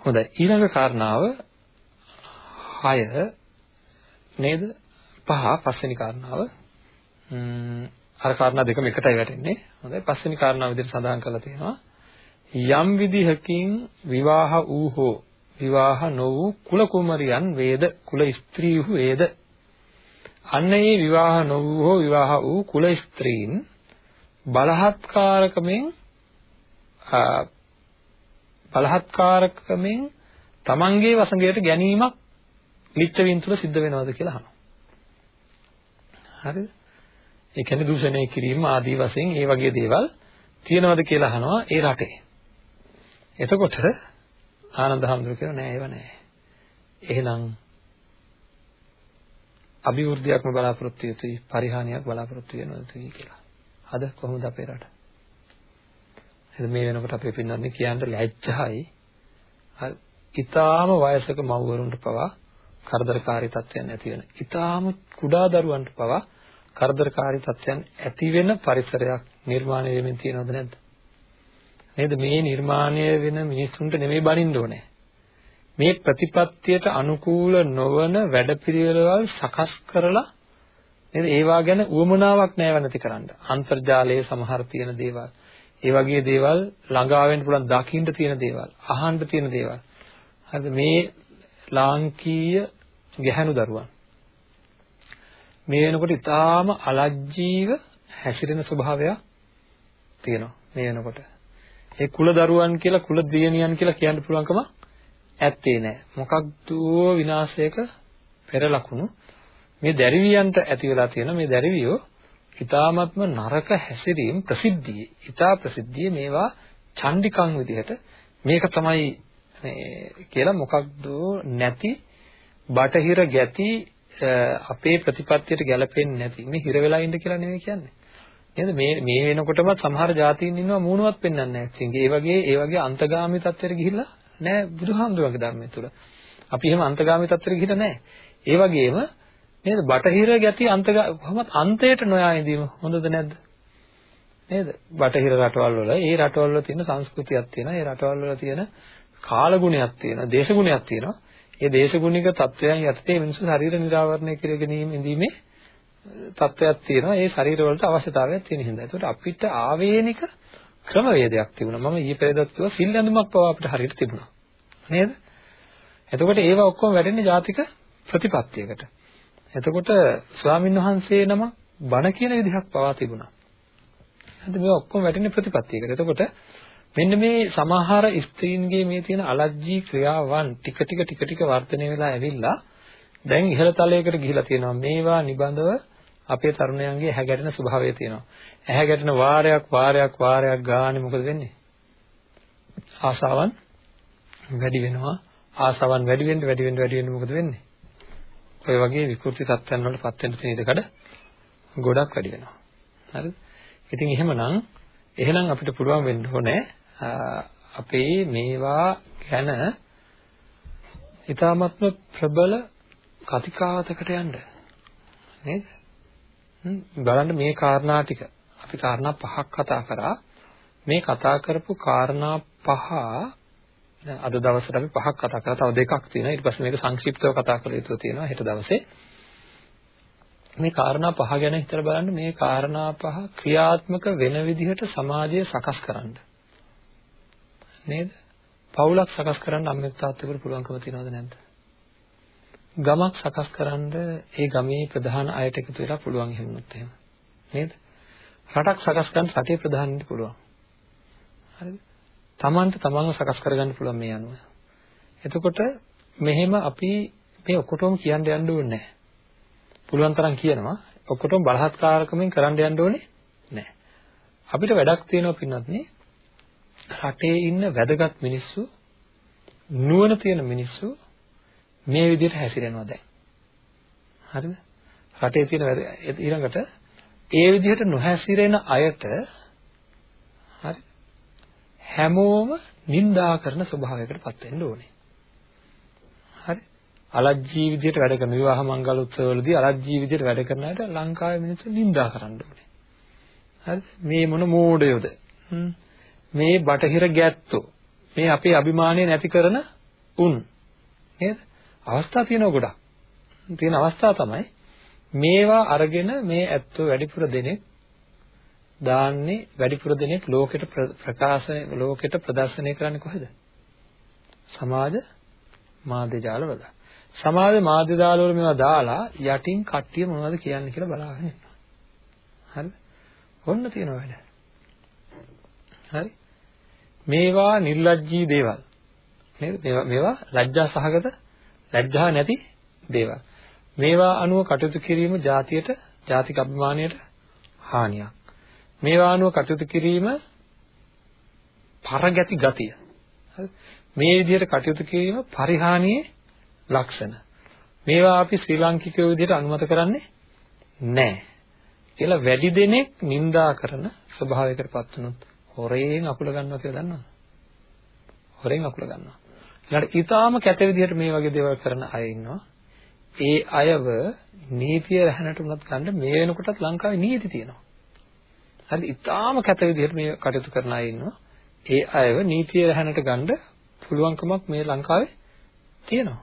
හොඳයි. ඊළඟ කාරණාව 6 නේද? පහ පස්වෙනි කාරණාව. අර කාරණා දෙකම එකටයි වැටෙන්නේ. හොඳයි. පස්වෙනි කාරණාව විදිහට සඳහන් කරලා තියෙනවා. යම් විදිහකින් විවාහ වූ හෝ විවාහ නො වූ කුල කුමරියන් වේද කුල ස්ත්‍රීහු වේද? අන්න ඒ විවාහ නො වූ හෝ විවාහ වූ කුල ස්ත්‍රීන් බලහත්කාරකමෙන් බලහත්කාරකමෙන් තමන්ගේ වසඟයට ගැනීමක් ලිච්ඡවින් තුල සිද්ධ වෙනවද කියලා අහනවා. හරිද? ඒ කියන්නේ දූෂණය කිරීම ආදී වශයෙන් ඒ වගේ දේවල් තියෙනවද කියලා අහනවා ඒ රටේ. එතකොට ආනන්ද හැඳුරු කියනවා නෑ ඒව නෑ. එහෙනම් අභිවෘද්ධියක්ම බලාපොරොත්තු වෙතුයි පරිහානියක් බලාපොරොත්තු වෙනවද කියලා. අද කොහොමද අපේ රට? එහෙනම් මේ වෙනකොට අපේ පින්නන්නේ කියන්න ලැජ්ජයි. ඉතාලම වයසක මව්වරුන්ට පවා කරදරකාරී තත්ත්වයන් ඇති වෙන. ඉතාලම කුඩා දරුවන්ට පවා කරදරකාරී තත්ත්වයන් ඇති වෙන පරිසරයක් නිර්මාණය වෙමින් තියෙනවද නැද්ද? නේද මේ නිර්මාණය වෙන මිනිස්සුන්ට නෙමෙයි බනින්න ඕනේ. මේ ප්‍රතිපත්තියට අනුකූල නොවන වැඩපිළිවෙළවල් සකස් කරලා නේද ඒවා ගැන උවමනාවක් නැව නැති කරන්න. අන්තර්ජාලයේ සමහර තියෙන දේවල්, ඒ වගේ දේවල් ළඟා වෙන්න පුළුවන් දකින්න තියෙන දේවල්, අහන්න තියෙන දේවල්. හරිද මේ ලාංකීය ගැහැණු දරුවන් මේ වෙනකොට ඊටාම අලජ්ජීව හැසිරෙන ස්වභාවයක් තියෙනවා මේ වෙනකොට. ඒ කුල දරුවන් කියලා කුල දියණියන් කියලා කියන්න පුළුවන්කම ඇත්තේ නැහැ. මොකක්ද විනාශයක පෙර ලකුණු මේ දැරිවියන්ට ඇති වෙලා තියෙන මේ දැරිවියෝ ඊ타ත්ම නරක හැසිරීම ප්‍රසිද්ධියේ ඊතා ප්‍රසිද්ධියේ මේවා චණ්ඩිකම් විදිහට මේක තමයි මේ කියලා මොකක්ද නැති බටහිර ගැති අපේ ප්‍රතිපත්තියට ගැලපෙන්නේ නැති. මේ හිර වෙලා ඉන්න කියලා නෙමෙයි කියන්නේ. නේද? මේ මේ වෙනකොටම සමහර જાතීන් ඉන්නවා මූණවත් පෙන්වන්නේ නැහැ. ඒ වගේ ඒ වගේ අන්තගාමී තත්ත්වයට ගිහිල්ලා නැහැ බුදුහාමුදුරන්ගේ ධර්මය තුල. අපි එහෙම අන්තගාමී තත්ත්වයට ගිහිල්ලා නැහැ. ඒ වගේම නේද? බටහිර ගැති අන්ත කොහොමද අන්තයට නොයා ඉඳීම හොඳද නැද්ද? නේද? බටහිර රටවල් වල ඒ රටවල් වල තියෙන සංස්කෘතියක් තියෙනවා ඒ රටවල් වල තියෙන කාලගුණයක් තියෙනවා දේශගුණයක් තියෙනවා. ඒ දේශගුණික தත්වයන් යටතේ මිනිස්සු ශරීර නිරාවරණය කරගෙන ඉඳීමේ තත්වයක් තියෙනවා. ඒ ශරීර වලට අවශ්‍යතාවයක් තියෙන හින්දා. ඒකට අපිට ආවේනික ක්‍රමවේදයක් තිබුණා. මම ඊයේ පෙරේදත් කිව්වා සිල් ඇඳුමක් පවා අපිට හරියට තිබුණා. නේද? එතකොට ඒවා ඔක්කොම වැටෙන්නේ ජාතික ප්‍රතිපත්තියකට. එතකොට ස්වාමින් වහන්සේ නම බණ කියන විදිහක් පවා තිබුණා. හරිද මේ ඔක්කොම වැටෙන ප්‍රතිපත්තියකට. එතකොට මෙන්න මේ සමහර ස්ත්‍රීන්ගේ මේ තියෙන අලජ්ජී ක්‍රියාවන් ටික ටික ටික ටික වර්ධනය වෙලා ඇවිල්ලා දැන් ඉහළ තලයකට ගිහිලා තියෙනවා. මේවා නිබඳව අපේ තරුණයන්ගේ ඇහැ ගැටෙන ස්වභාවය තියෙනවා. ඇහැ ගැටෙන වාරයක් වාරයක් වාරයක් ගානේ මොකද වෙන්නේ? ආසාවන් වැඩි වෙනවා. ආසාවන් වැඩි වෙන්න වැඩි වෙන්න වැඩි වෙන්න මොකද වෙන්නේ? ඔය වගේ විකෘති තත්ත්වයන් වලට පත් වෙන්න තියෙන ඉඩකඩ ගොඩක් වැඩි වෙනවා. හරිද? ඉතින් එහෙමනම් එහෙනම් අපිට පුළුවන් වෙන්න ඕනේ අපේ මේවා ගැන ඊ타මත්ම ප්‍රබල කතිකාවතකට යන්න. නේද? බලන්න මේ කාරණා ටික. අපි කාරණා පහක් කතා කරා. මේ කතා කරපු කාරණා පහ දැන් අද දවසට අපි පහක් කතා කරා. තව දෙකක් තියෙනවා. ඊට පස්සේ මේක සංක්ෂිප්තව කතා කරලා යුතු තියෙනවා හෙට දවසේ. මේ කාරණා පහ ගැන හිතලා බලන්න මේ කාරණා පහ ක්‍රියාත්මක වෙන විදිහට සමාජය සකස් කරන්න. නේද පවුලක් සකස් කරන්න අම්මෙක් තාත්තෙකුට පුළුවන්කම තියනවද නැද්ද ගමක් සකස් කරන්න ඒ ගමේ ප්‍රධාන අයට එකතු වෙලා පුළුවන් එහෙම වුණොත් එහෙම නේද රටක් සකස් කරන්න රටේ ප්‍රධානින්ට පුළුවන් හරිද තමන්ට තමන්ව සකස් කරගන්න පුළුවන් මේ අනුව. එතකොට මෙහෙම අපි මේ ඔක්කොටම කියන්න යන්න ඕනේ නැහැ. පුළුවන් තරම් කියනවා. ඔක්කොටම බලහත්කාරකමෙන් කරන්න යන්න ඕනේ නැහැ. අපිට වැඩක් තියෙනවා පින්නත් නේ. රටේ ඉන්න වැදගත් මිනිස්සු නුවණ තියෙන මිනිස්සු මේ විදිහට හැසිරෙනවා දැන්. හරිද? රටේ තියෙන ඊළඟට ඒ විදිහට නොහැසිරෙන අයට හරි හැමෝම නිඳා කරන ස්වභාවයකට පත් වෙන්න ඕනේ. හරි? අලජ්ජී විදියට වැඩ කරන විවාහ මංගල උත්සවවලදී අලජ්ජී විදියට වැඩ කරන අයට ලංකාවේ මිනිස්සු නිඳා කරන්න ඕනේ. හරි? මේ මොන මෝඩයෝද? මේ බටහිර ගැත්තෝ. මේ අපේ අභිමානය නැති කරන උන්. නේද? අවස්ථා තියෙනවා ගොඩක්. තියෙන අවස්ථාව තමයි මේවා අරගෙන මේ ඇත්තෝ වැඩිපුර දෙනෙක් දාන්නේ වැඩිපුර දෙනෙක් ලෝකෙට ප්‍රකාශනය ලෝකෙට ප්‍රදර්ශනය කරන්නේ කොහෙද? සමාජ මාධ්‍ය ජාලවල. සමාජ මාධ්‍ය ජාලවල මේවා දාලා යටින් කට්ටිය මොනවද කියන්නේ කියලා බලාගෙන ඉන්නවා. හරිද? ඔන්න තියෙනවා වැඩ. හරි? මේවා නිර්ලජ්ජී දේවල්. නේද? මේවා මේවා ලැජ්ජා සහගත ලැජ්ජා නැති දේවල්. මේවා අනුව කටයුතු කිරීම ජාතියට ජාතික අභිමානයට හානියක්. මේවා අනුව කටයුතු කිරීම පරගැති ගතිය. මේ විදිහට කටයුතු කිරීම පරිහානියේ ලක්ෂණ. මේවා අපි ශ්‍රී ලාංකිකයෝ විදිහට අනුමත කරන්නේ නැහැ. කියලා වැඩි දෙනෙක් නිඳා කරන ස්වභාවයකටපත් වුණොත් හොරෙන් අකුල ගන්නවා කියලා දන්නවද? හොරෙන් අකුල ගන්නවා. ඊළඟට ඊටාම කැත විදිහට මේ වගේ දේවල් කරන අය ඉන්නවා. ඒ අයව නීතිය රැහැනට උනත් ගන්න මේ වෙනකොටත් ලංකාවේ නීති තියෙනවා. හරි ඉතාලම කැත විදිහට මේ කටයුතු කරන අය ඉන්නවා. ඒ අයව නීතිය රැහැනට ගන්න පුළුවන්කමක් මේ ලංකාවේ තියෙනවා.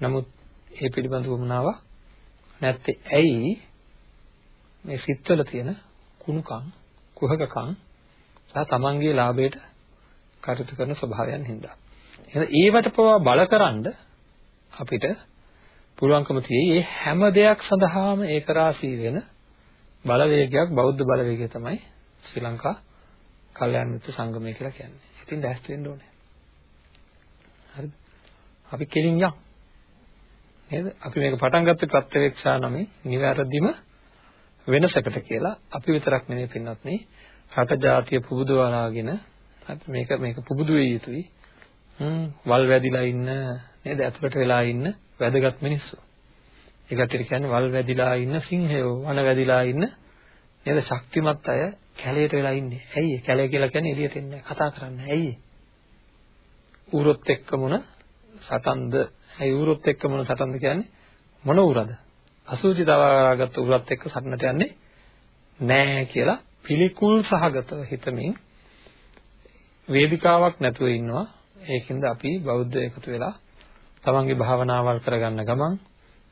නමුත් ඒ පිළිබඳ වමනාවක් නැත්තේ ඇයි මේ සිත්වල තියෙන කුණුකම් කුහකකම් සහ තමන්ගේ ලාභයට කටයුතු කරන ස්වභාවයන් හින්දා. එහෙනම් ඒවට පවා බලකරනද අපිට පුළුවන්කම තියෙයි මේ හැම දෙයක් සඳහාම ඒකරාශී වෙන බලවේගයක් බෞද්ධ බලවේගය තමයි ශ්‍රී ලංකා කල්යාණ මිත්‍ර සංගමය කියලා කියන්නේ. ඉතින් දැස් වෙන්න ඕනේ. හරිද? අපි කෙලින් යම්. නේද? අපි මේක පටන් ගත්තේ ප්‍රත්‍යවේක්ෂා නමේ නිවැරදිම වෙනසකට කියලා. අපි විතරක් නෙමෙයි පින්නත් නේ. රට ජාතිය පුබුදවලාගෙන මේක මේක පුබුදු වෙ යුතුයි. හ්ම් වල් වැදිලා ඉන්න නේද? ඇතුළට වෙලා ඉන්න වැදගත් මිනිස්සු. ඒකට කියන්නේ වල් වැදිලා ඉන්න සිංහයෝ වන වැදිලා ඉන්න නේද ශක්තිමත් අය කැලේට වෙලා ඉන්නේ. ඇයි ඒ කැලේ කියලා කියන්නේ එළියට එන්නේ කතා කරන්නේ. ඇයි ඌරොත් එක්ක මොන සටන්ද? ඇයි ඌරොත් එක්ක මොන සටන්ද කියන්නේ? මොන ඌරද? අසුචි තවාගත්ත ඌරත් එක්ක සටනට යන්නේ නෑ කියලා පිළිකුල් සහගතව හිතමින් වේදිකාවක් නැතුව ඉන්නවා. ඒකින්ද අපි බෞද්ධ එකතු වෙලා තමන්ගේ භාවනාවල් කරගන්න ගමන්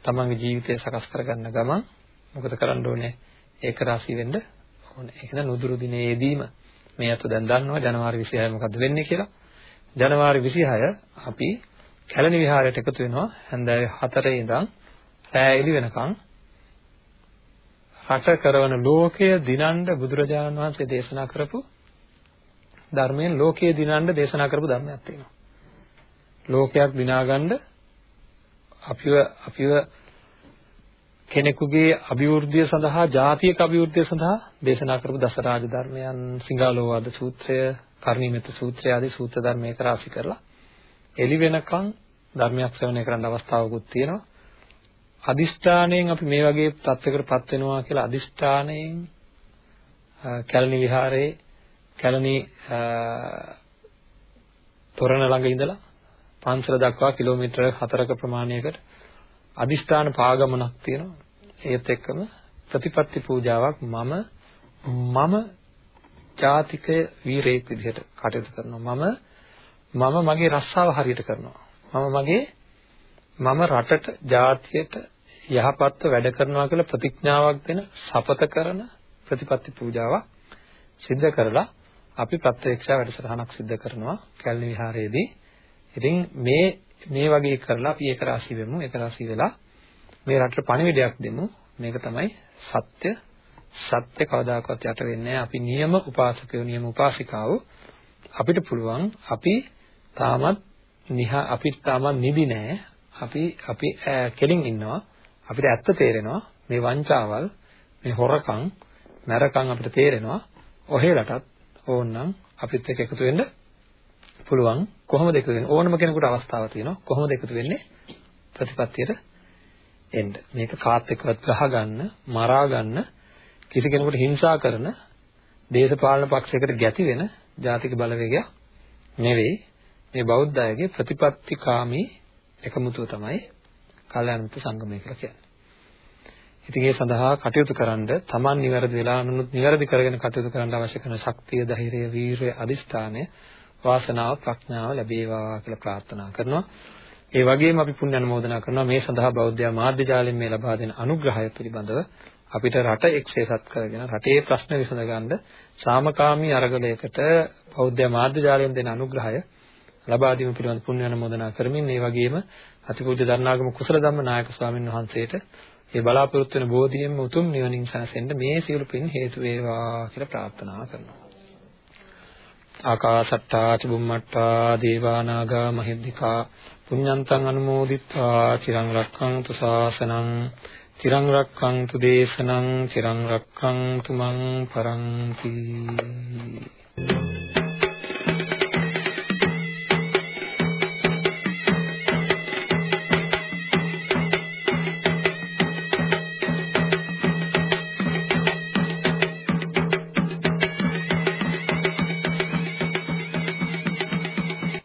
තමන්ගේ ජීවිතය සකස් කරගන්න ගමන් මොකද කරන්න ඕනේ? ඒක රාශී වෙන්න ඕනේ. ඒක ද නුදුරු දිනේදීම මේ අත දැන් දන්නවා ජනවාරි 26 මොකද්ද වෙන්නේ කියලා. ජනවාරි 26 අපි කැලණි විහාරයට එකතු වෙනවා හැන්දෑවේ 4 ඉඳන් රෑ එළි වෙනකන් රට කරවන ලෝකය දිනන්න බුදුරජාණන් වහන්සේ දේශනා කරපු ධර්මයෙන් ලෝකයේ දිනන්න දේශනා කරපු ධර්මයක් තියෙනවා. ලෝකයක් දිනාගන්න අපිව අපිව කෙනෙකුගේ අභිවෘද්ධිය සඳහා ජාතියක අභිවෘද්ධිය සඳහා දේශනා කරපු දසරාජ ධර්මයන් සිංහලෝවාද සූත්‍රය කර්ණීයමෙත සූත්‍රය ආදී සූත්‍ර ධර්මයක රාශි කරලා එළි වෙනකන් ධර්මයක් ශ්‍රවණය කරන්න අවස්ථාවකුත් තියෙනවා අදිෂ්ඨාණයෙන් අපි මේ වගේ තත්යකටපත් වෙනවා කියලා අදිෂ්ඨාණයෙන් කැලණි විහාරයේ කැලණි තොරණ ළඟ ඉඳලා පන්සල දක්වා කිලෝමීටර 4ක ප්‍රමාණයකට අදිෂ්ඨාන පාගමනක් තියෙනවා. ඒත් එක්කම ප්‍රතිපත්ති පූජාවක් මම මම ජාතික වීරයෙක් විදිහට කටයුතු කරනවා. මම මම මගේ රස්සාව හරියට කරනවා. මම මගේ මම රටට ජාතියට යහපත්ව වැඩ කරනවා කියලා ප්‍රතිඥාවක් දෙන සපත කරන ප්‍රතිපත්ති පූජාවක් සිද්ධ කරලා අපි ප්‍රත්‍යක්ෂා වැඩසටහනක් සිද්ධ කරනවා කැලණි විහාරයේදී. ඉතින් මේ මේ වගේ කරලා අපි ඒක රාශී වෙමු. ඒක රාශී වෙලා මේ රටට පණිවිඩයක් දෙමු. මේක තමයි සත්‍ය. සත්‍ය කවදාකවත් යට වෙන්නේ අපි නියම උපාසකයෝ නියම උපාසිකාවෝ අපිට පුළුවන් අපි තාමත් නිහා අපි තාමත් නිදි නෑ. අපි අපි කෙලින් ඉන්නවා. අපිට ඇත්ත තේරෙනවා. මේ වංචාවල්, මේ හොරකම්, නරකම් අපිට තේරෙනවා. ඔහෙලටත් ඕනනම් අපිත් එක්ක එකතු වෙන්න පුළුවන්. කොහොමද එකතු වෙන්නේ? ඕනම කෙනෙකුට අවස්ථාවක් තියෙනවා. කොහොමද එකතු වෙන්නේ? ප්‍රතිපත්තියට එන්න. මේක කාත් එක්කවත් ගහ ගන්න, මරා ගන්න, කිසි කෙනෙකුට හිංසා කරන, දේශපාලන පක්ෂයකට ගැති වෙන ජාතික බලවේගයක් නෙවෙයි. මේ බෞද්ධ අයගේ ප්‍රතිපත්තිකාමී එකමුතුව තමයි කල්යාණ මිත්‍ර සංගමය කියලා කියන්නේ. ඉතින් ඒ සඳහා කටයුතු කරන්න තමන් නිවැරදි වෙලා අනුනුත් නිවැරදි කරගෙන කටයුතු කරන්න අවශ්‍ය කරන ශක්තිය, ධෛර්යය, වීරිය, අදිෂ්ඨානය, වාසනාව, ප්‍රඥාව ලැබේවා කියලා ප්‍රාර්ථනා කරනවා. ඒ වගේම අපි පුණ්‍ය අනුමෝදනා කරනවා මේ සඳහා බෞද්ධ මාධ්‍ය ජාලයෙන් මේ ලබා දෙන අනුග්‍රහය පිළිබඳව අපිට රට එක්සේසත් කරගෙන රටේ ප්‍රශ්න විසඳගන්න සාමකාමී අරගලයකට බෞද්ධ මාධ්‍ය ජාලයෙන් දෙන අනුග්‍රහය ලබා දීම පිළිබඳ පුණ්‍ය අනුමෝදනා කරමින් ඒ වගේම අතිපූජ්‍ය දරණාගම කුසල ධම්ම නායක ස්වාමීන් වහන්සේට ඒ බලාපොරොත්තු වෙන බෝධියෙන්ම උතුම් නිවනින් සැනසෙන්න මේ සියලු පින් හේතු වේවා කියලා ප්‍රාර්ථනා කරනවා. ආකාසට්ටා චුම්මට්ටා දේවා නාග මහිද්దికා පුඤ්ඤන්තං අනුමෝදිත්වා චිරං රක්ඛන්තු ශාසනං චිරං රක්ඛන්තු දේශනං චිරං රක්ඛන්තු මං පරන්ති